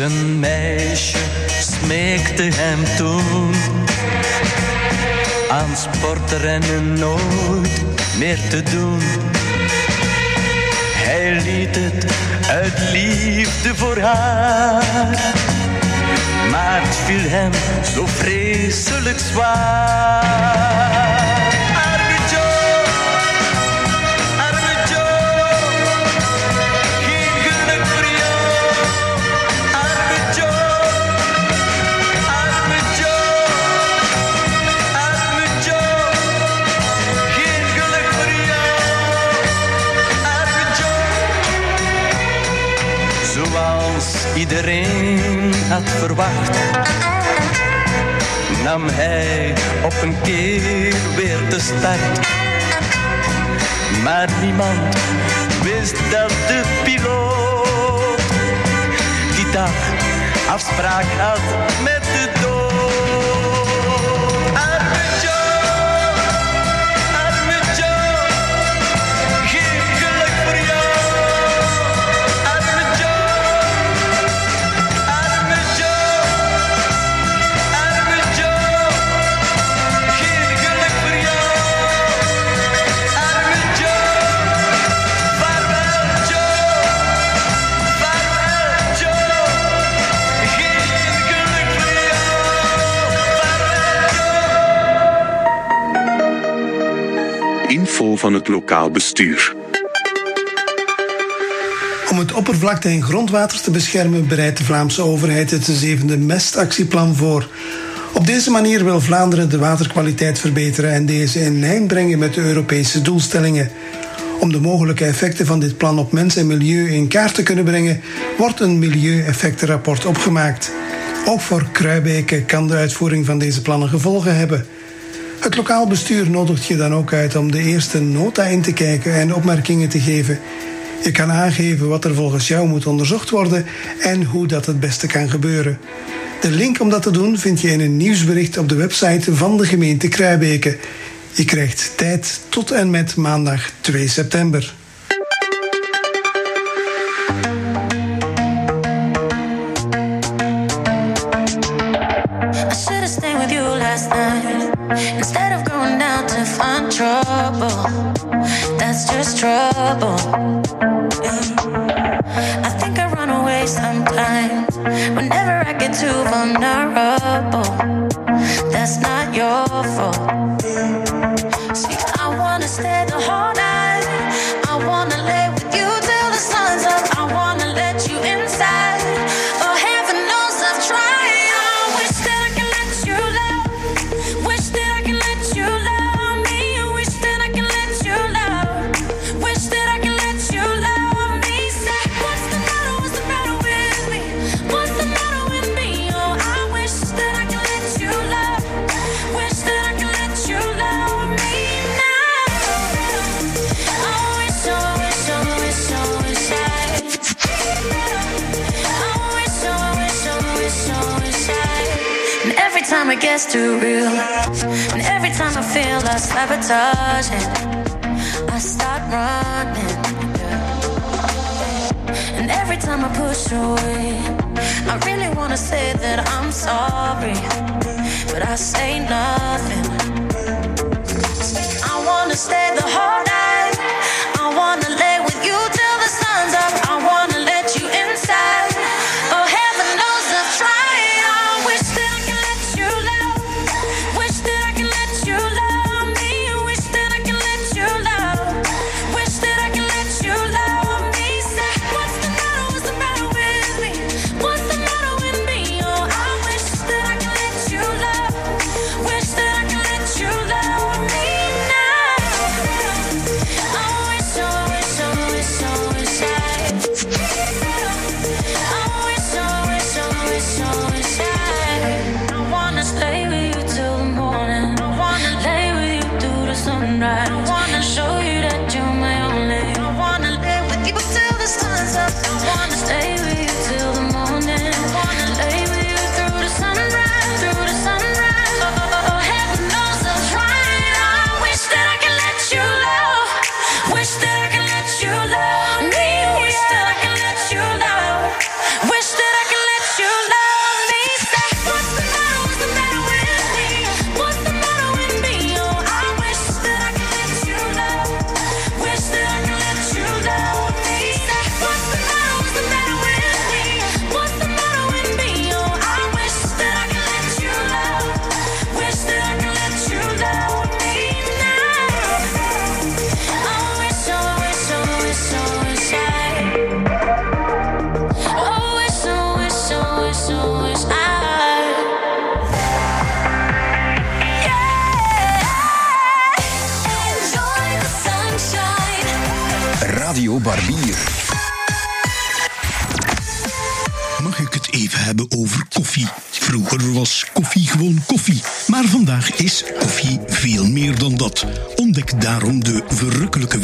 Zijn meisje smeekte hem toen aan sportrennen nooit meer te doen. Hij liet het uit liefde voor haar, maar het viel hem zo vreselijk zwaar. Iedereen had verwacht, nam hij op een keer weer de start. Maar niemand wist dat de piloot die dag afspraak had van het lokaal bestuur. Om het oppervlakte en grondwater te beschermen bereidt de Vlaamse overheid het zevende mestactieplan voor. Op deze manier wil Vlaanderen de waterkwaliteit verbeteren en deze in lijn brengen met de Europese doelstellingen. Om de mogelijke effecten van dit plan op mens en milieu in kaart te kunnen brengen, wordt een milieueffectenrapport opgemaakt. Ook voor Kruibeke kan de uitvoering van deze plannen gevolgen hebben. Het lokaal bestuur nodigt je dan ook uit om de eerste nota in te kijken en opmerkingen te geven. Je kan aangeven wat er volgens jou moet onderzocht worden en hoe dat het beste kan gebeuren. De link om dat te doen vind je in een nieuwsbericht op de website van de gemeente Kruibeke. Je krijgt tijd tot en met maandag 2 september.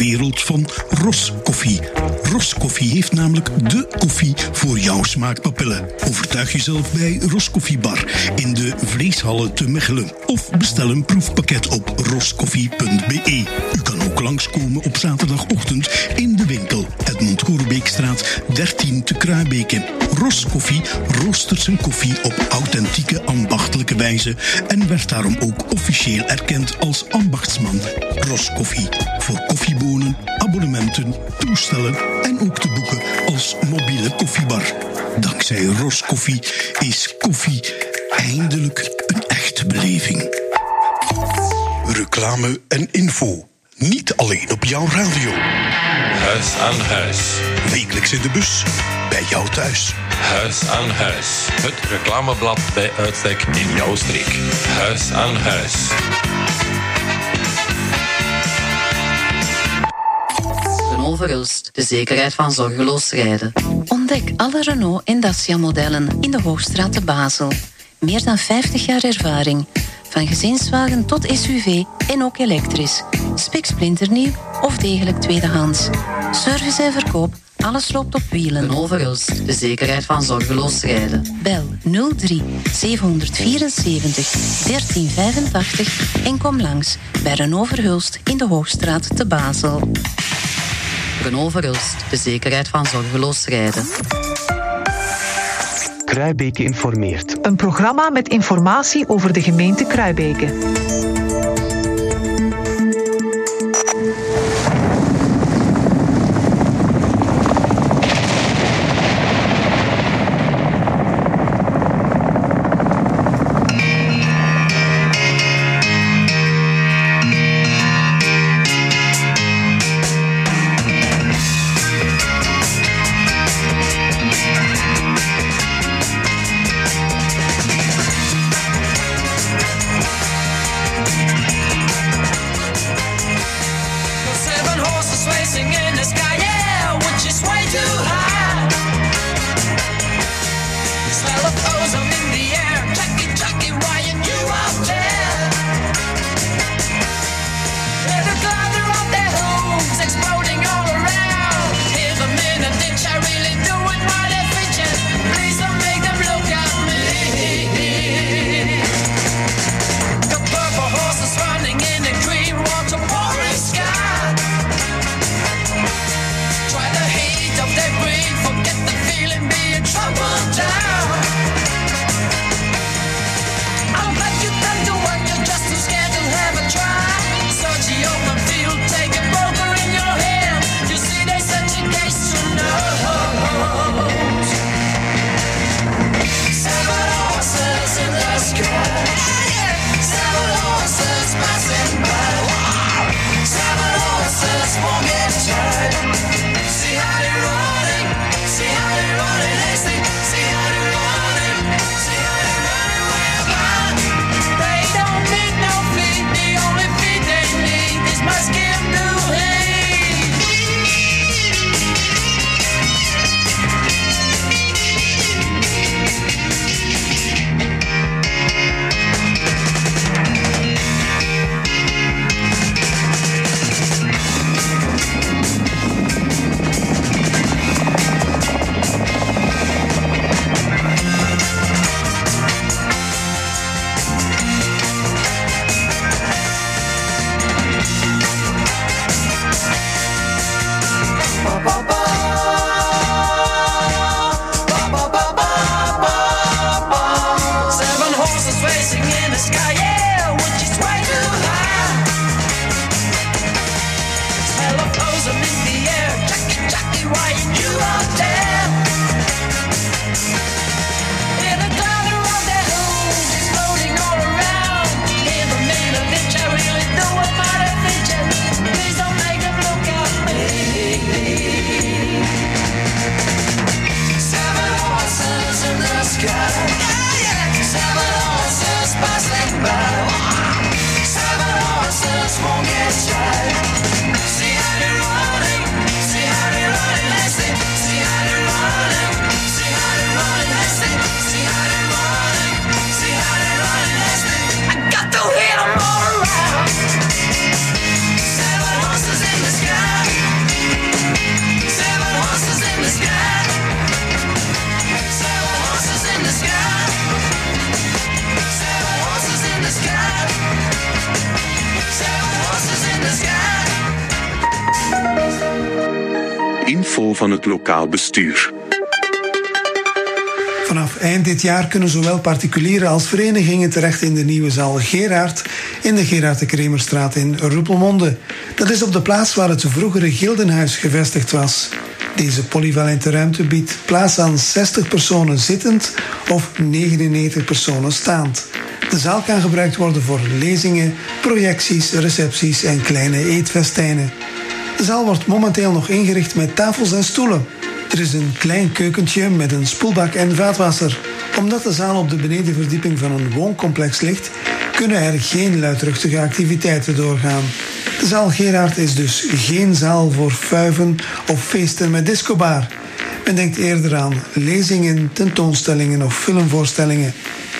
Wereld van Roskoffie. Roskoffie heeft namelijk de koffie voor jouw smaakpapillen. Overtuig jezelf bij Roskoffiebar in de Vleeshallen te Mechelen. Of bestel een proefpakket op roskoffie.be. U kan ook langskomen op zaterdagochtend in de winkel Goerbeekstraat 13 te Kruibeke. Roskoffie roostert zijn koffie op authentieke ambachtelijke wijze en werd daarom ook officieel erkend als ambachtsman. Roskoffie voor koffiebonen, abonnementen, toestellen en ook te boeken als mobiele koffiebar. Dankzij Roskoffie is koffie eindelijk een echte beleving. Reclame en info. Niet alleen op jouw radio. Huis aan huis. Wekelijks in de bus. Bij jou thuis. Huis aan huis. Het reclameblad bij uitstek in jouw streek. Huis aan huis. Renault Verhulst, de zekerheid van zorgeloos rijden. Ontdek alle Renault en Dacia modellen in de Hoogstraat te Basel. Meer dan 50 jaar ervaring. Van gezinswagen tot SUV en ook elektrisch. Spiksplinternieuw of degelijk tweedehands. Service en verkoop, alles loopt op wielen. Verhulst, de zekerheid van zorgeloos rijden. Bel 03 774 1385 en kom langs bij Renault Verhulst in de Hoogstraat te Basel. Renault Verhulst, de zekerheid van zorgeloos rijden. Kruibeke informeert. Een programma met informatie over de gemeente Kruibeke. Kunnen zowel particulieren als verenigingen terecht in de nieuwe zaal Gerard in de Gerard de Kremerstraat in Ruppelmonde. Dat is op de plaats waar het vroegere Gildenhuis gevestigd was. Deze polyvalente ruimte biedt plaats aan 60 personen zittend of 99 personen staand. De zaal kan gebruikt worden voor lezingen, projecties, recepties en kleine eetfestijnen. De zaal wordt momenteel nog ingericht met tafels en stoelen. Er is een klein keukentje met een spoelbak en vaatwasser. Omdat de zaal op de benedenverdieping van een wooncomplex ligt, kunnen er geen luidruchtige activiteiten doorgaan. De zaal Gerard is dus geen zaal voor fuiven of feesten met discobar. Men denkt eerder aan lezingen, tentoonstellingen of filmvoorstellingen.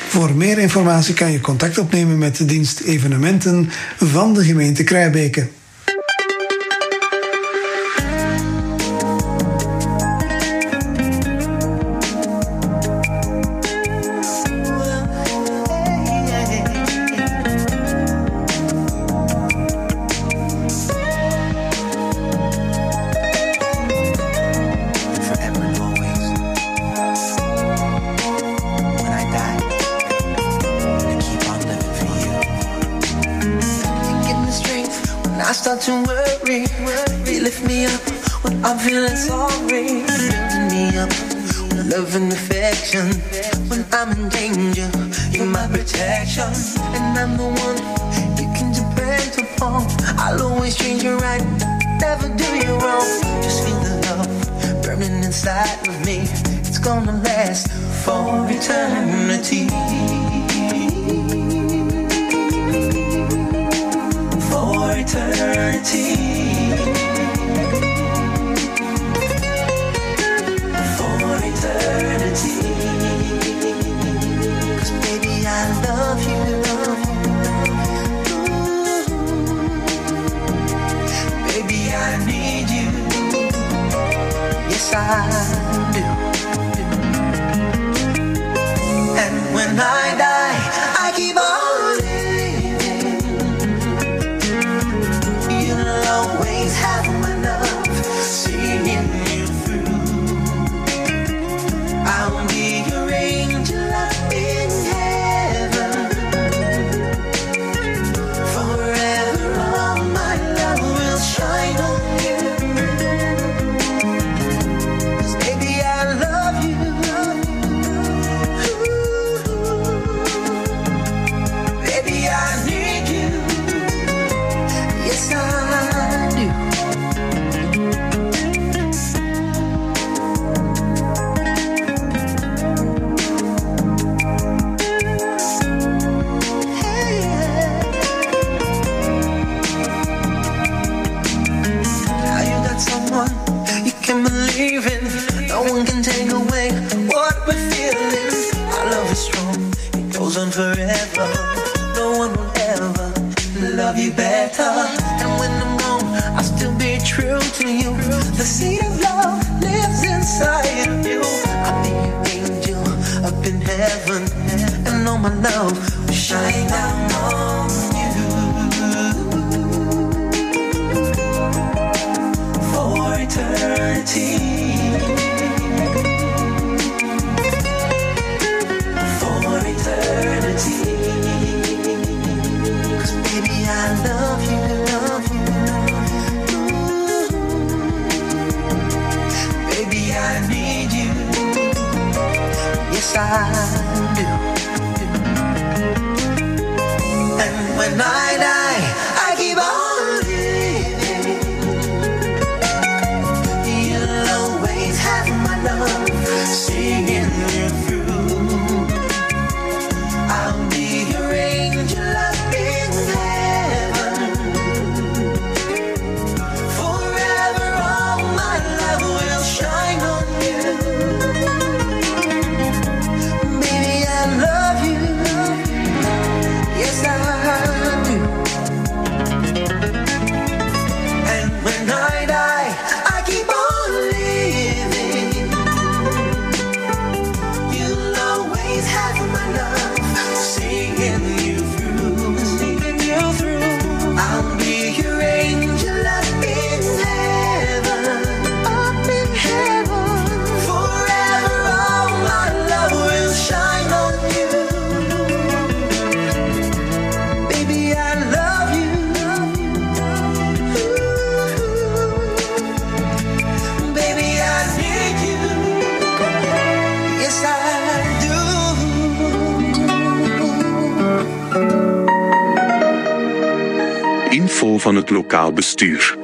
Voor meer informatie kan je contact opnemen met de dienst evenementen van de gemeente Kruijbeke. Never do you wrong. Just feel the love burning inside of me. It's gonna last for eternity. Seed of love lives inside of you. I'll be your angel up in heaven, and all my love will shine down on you. For eternity. beside. And when I lokaal bestuur.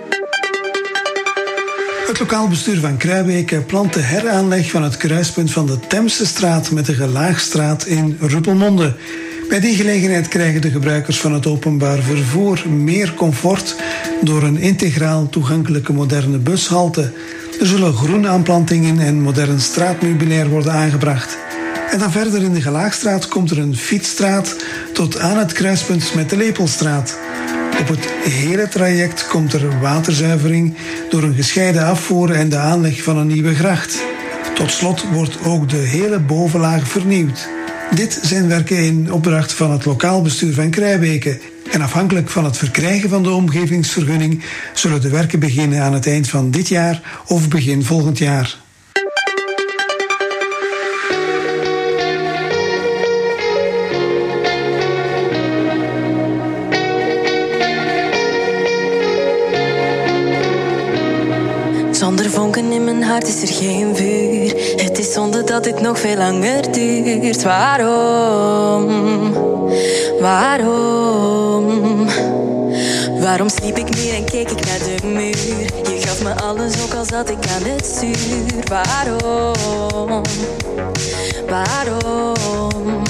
Het lokaal bestuur van Kruijbeke plant de heraanleg van het kruispunt van de Temsestraat met de Gelaagstraat in Ruppelmonde. Bij die gelegenheid krijgen de gebruikers van het openbaar vervoer meer comfort door een integraal toegankelijke moderne bushalte. Er zullen groene aanplantingen en modern straatmeubilair worden aangebracht. En dan verder in de Gelaagstraat komt er een fietsstraat tot aan het kruispunt met de Lepelstraat. Op het hele traject komt er waterzuivering door een gescheiden afvoer en de aanleg van een nieuwe gracht. Tot slot wordt ook de hele bovenlaag vernieuwd. Dit zijn werken in opdracht van het lokaal bestuur van Krijbeke. En afhankelijk van het verkrijgen van de omgevingsvergunning zullen de werken beginnen aan het eind van dit jaar of begin volgend jaar. In mijn hart is er geen vuur. Het is zonde dat dit nog veel langer duurt. Waarom? Waarom? Waarom sliep ik neer en keek ik naar de muur? Me alles, ook al zat ik aan het stuur. Waarom? Waarom?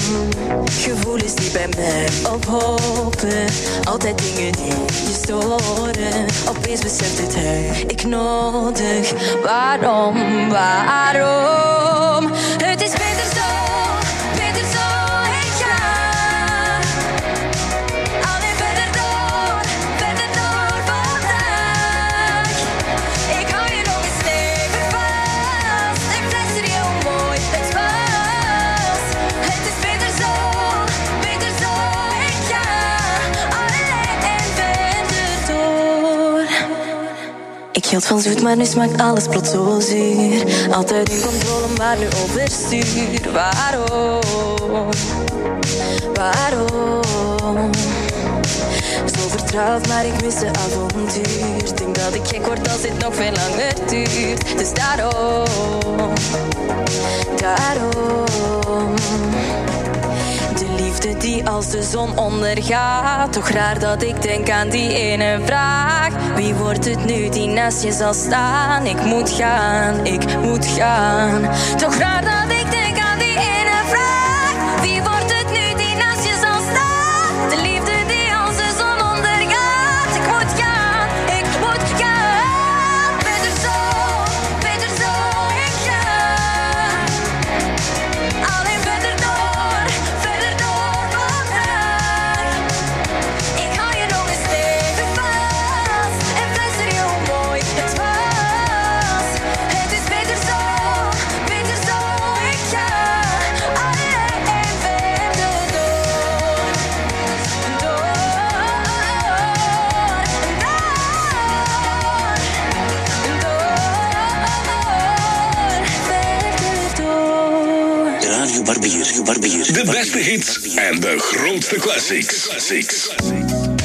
Gevoelens die bij mij ophopen. Altijd dingen die je storen. Opeens beseft het hij, ik nodig. Waarom? Waarom? Hield van zoet, maar nu smaakt alles plots zo zuur. Altijd in controle, maar nu overstuur. Waarom? Waarom? Zo vertrouwd, maar ik mis de avontuur. Denk dat ik gek word als dit nog veel langer duurt. Dus daarom, daarom. Die als de zon ondergaat. Toch raar dat ik denk aan die ene vraag. Wie wordt het nu die naast je zal staan? Ik moet gaan, ik moet gaan. Toch raar dat ik Barbier. De beste hits en de grootste classics. classics.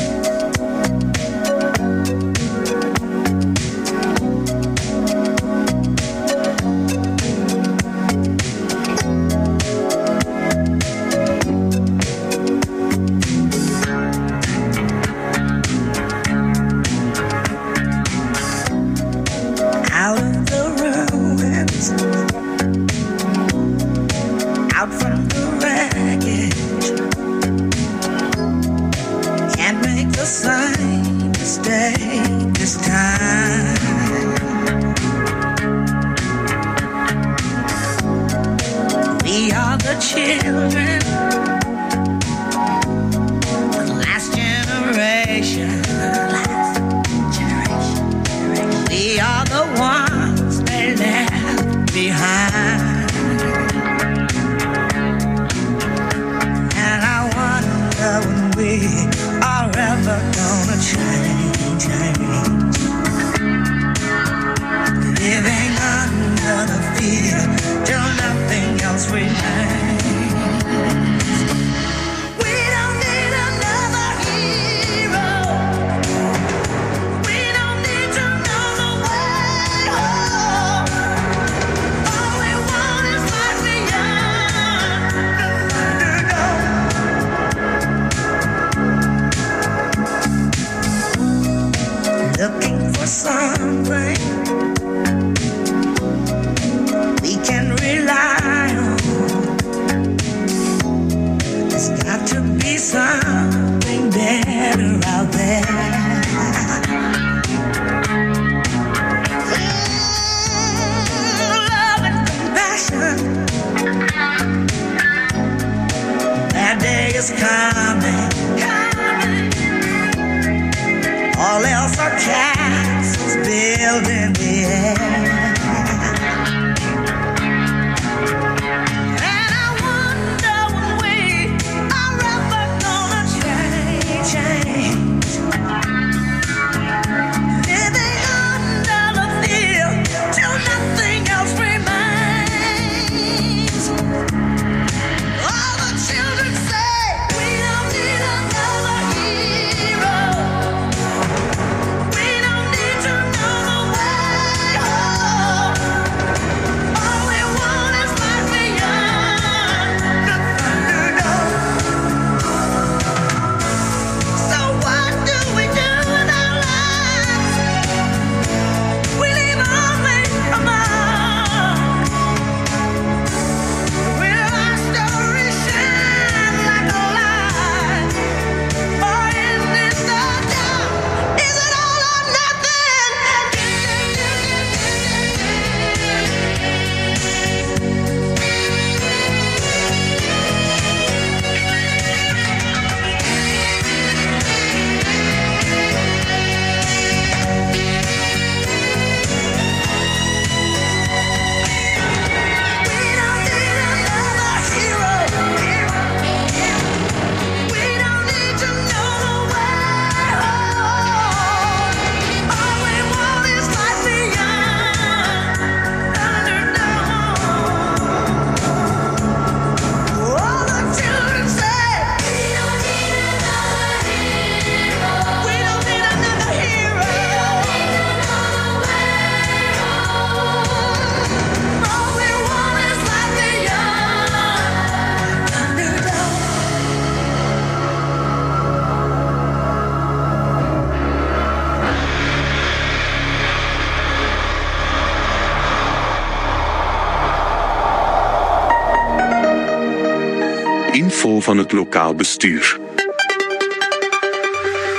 Het lokaal bestuur.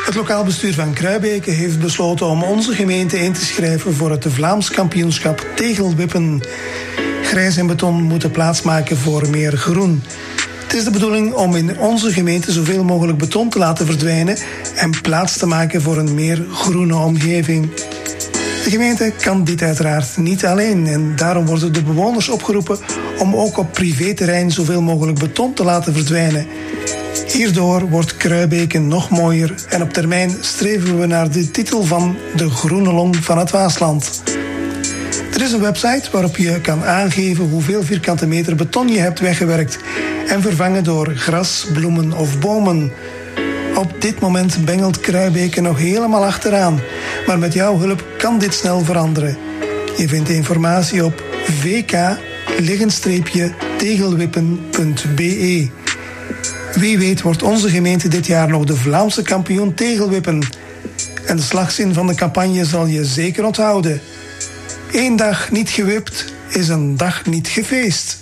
Het lokaal bestuur van Kruibeke heeft besloten om onze gemeente in te schrijven voor het Vlaams kampioenschap tegelwippen. Grijs en beton moeten plaatsmaken voor meer groen. Het is de bedoeling om in onze gemeente zoveel mogelijk beton te laten verdwijnen en plaats te maken voor een meer groene omgeving. De gemeente kan dit uiteraard niet alleen en daarom worden de bewoners opgeroepen om ook op privéterrein zoveel mogelijk beton te laten verdwijnen. Hierdoor wordt Kruibeken nog mooier en op termijn streven we naar de titel van de groene long van het Waasland. Er is een website waarop je kan aangeven hoeveel vierkante meter beton je hebt weggewerkt en vervangen door gras, bloemen of bomen. Op dit moment bengelt Kruibeken nog helemaal achteraan, maar met jouw hulp kan dit snel veranderen. Je vindt informatie op vk-tegelwippen.be. Wie weet wordt onze gemeente dit jaar nog de Vlaamse kampioen tegelwippen. En de slagzin van de campagne zal je zeker onthouden. Eén dag niet gewipt is een dag niet gefeest.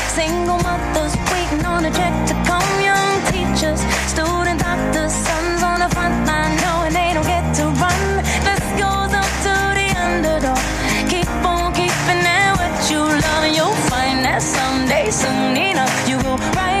single mothers waiting on a check to come, young teachers, student doctors, sons on the front line knowing they don't get to run. This goes up to the underdog. Keep on keeping at what you love, and you'll find that someday, soon enough, you will rise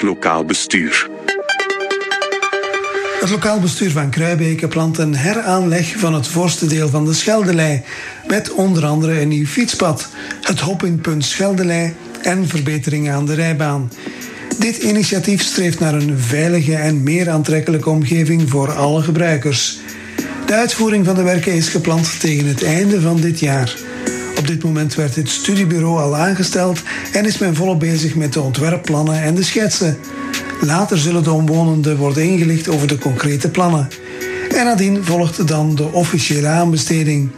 het lokaal bestuur. Het lokaal bestuur van Kruibeke plant een heraanleg van het voorste deel van de Scheldelei. Met onder andere een nieuw fietspad, het hoppingpunt Scheldelei en verbeteringen aan de rijbaan. Dit initiatief streeft naar een veilige en meer aantrekkelijke omgeving voor alle gebruikers. De uitvoering van de werken is gepland tegen het einde van dit jaar. Dit moment werd het studiebureau al aangesteld en is men volop bezig met de ontwerpplannen en de schetsen. Later zullen de omwonenden worden ingelicht over de concrete plannen. En nadien volgt dan de officiële aanbesteding.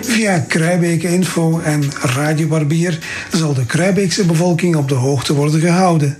Via Kruibeke Info en Radio Barbier zal de Kruibeekse bevolking op de hoogte worden gehouden.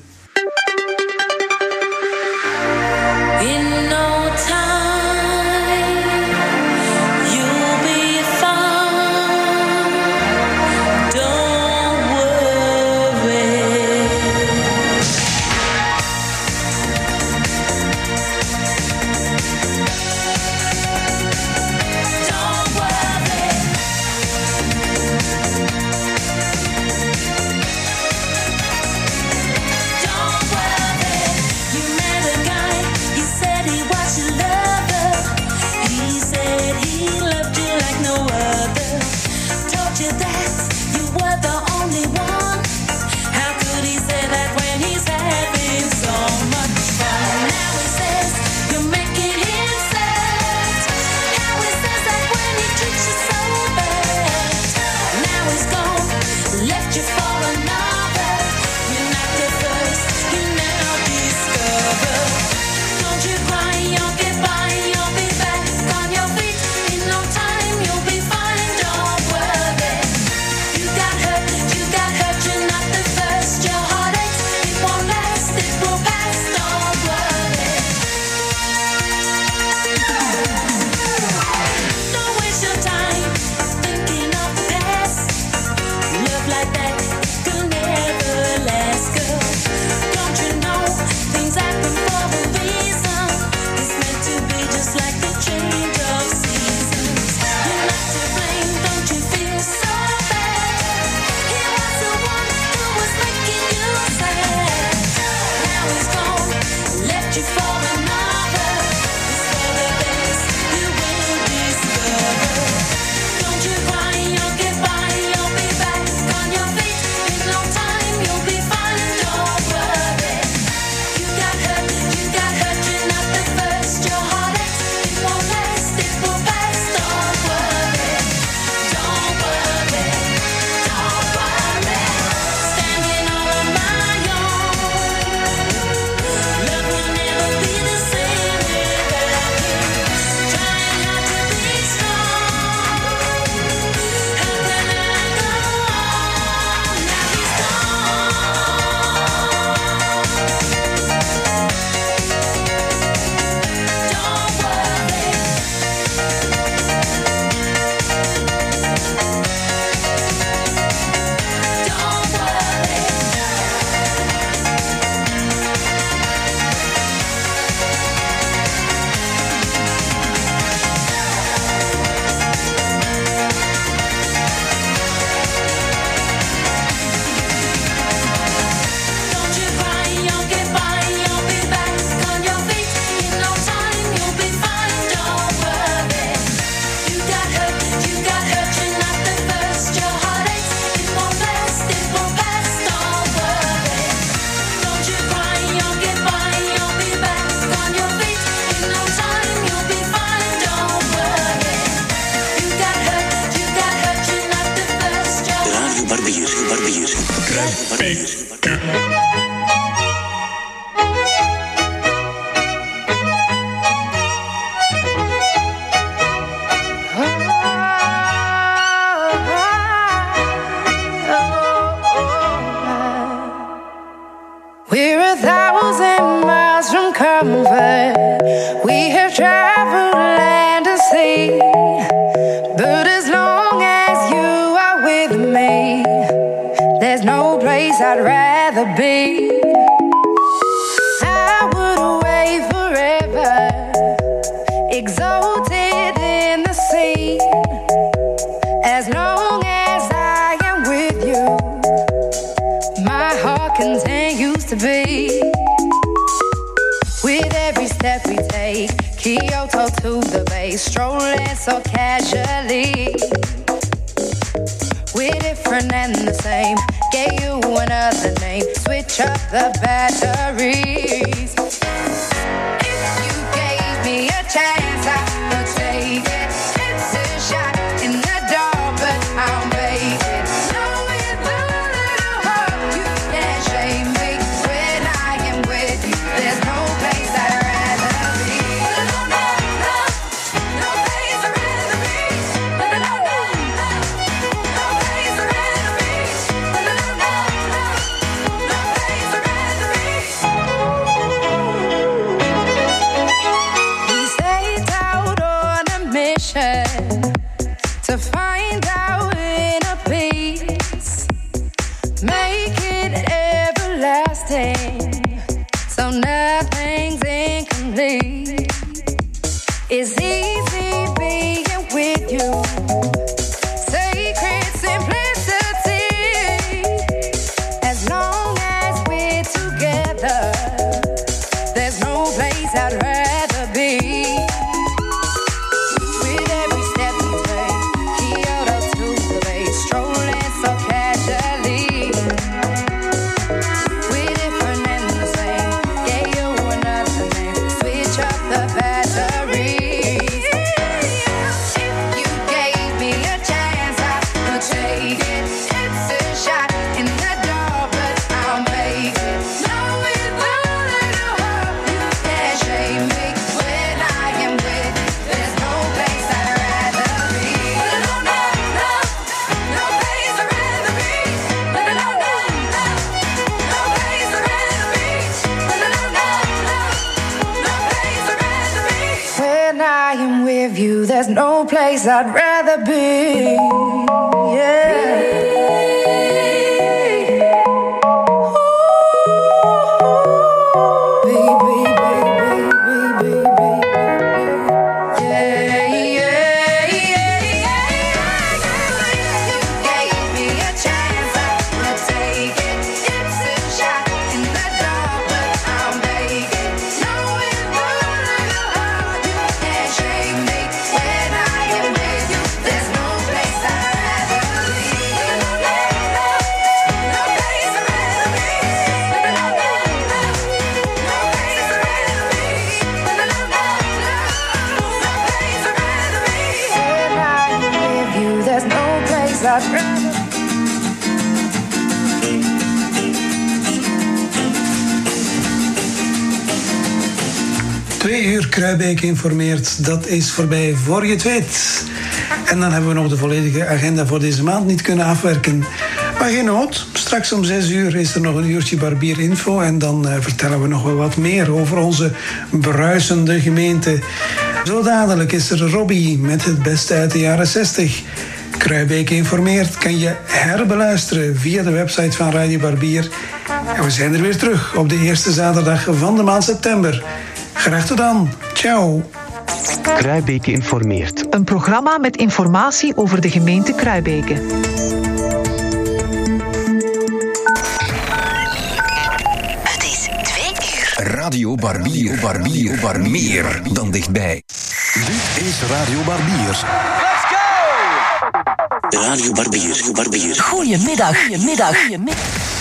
geïnformeerd. Dat is voorbij voor je het weet. En dan hebben we nog de volledige agenda voor deze maand niet kunnen afwerken. Maar geen nood, straks om 6 uur is er nog een uurtje barbierinfo. En dan eh, vertellen we nog wel wat meer over onze bruisende gemeente. Zo dadelijk is er Robbie met het beste uit de jaren 60. Kruibeek informeert kan je herbeluisteren via de website van Radio Barbier. En we zijn er weer terug op de eerste zaterdag van de maand september. Graag tot dan show. Kruibeke informeert. Een programma met informatie over de gemeente Kruibeke. Het is twee uur. Radio Barbier, Barbier, Barbier. Meer dan dichtbij. Dit is Radio Barbier. Let's go! Radio Barbier, Barbier. Goedemiddag, goedemiddag, goedemiddag.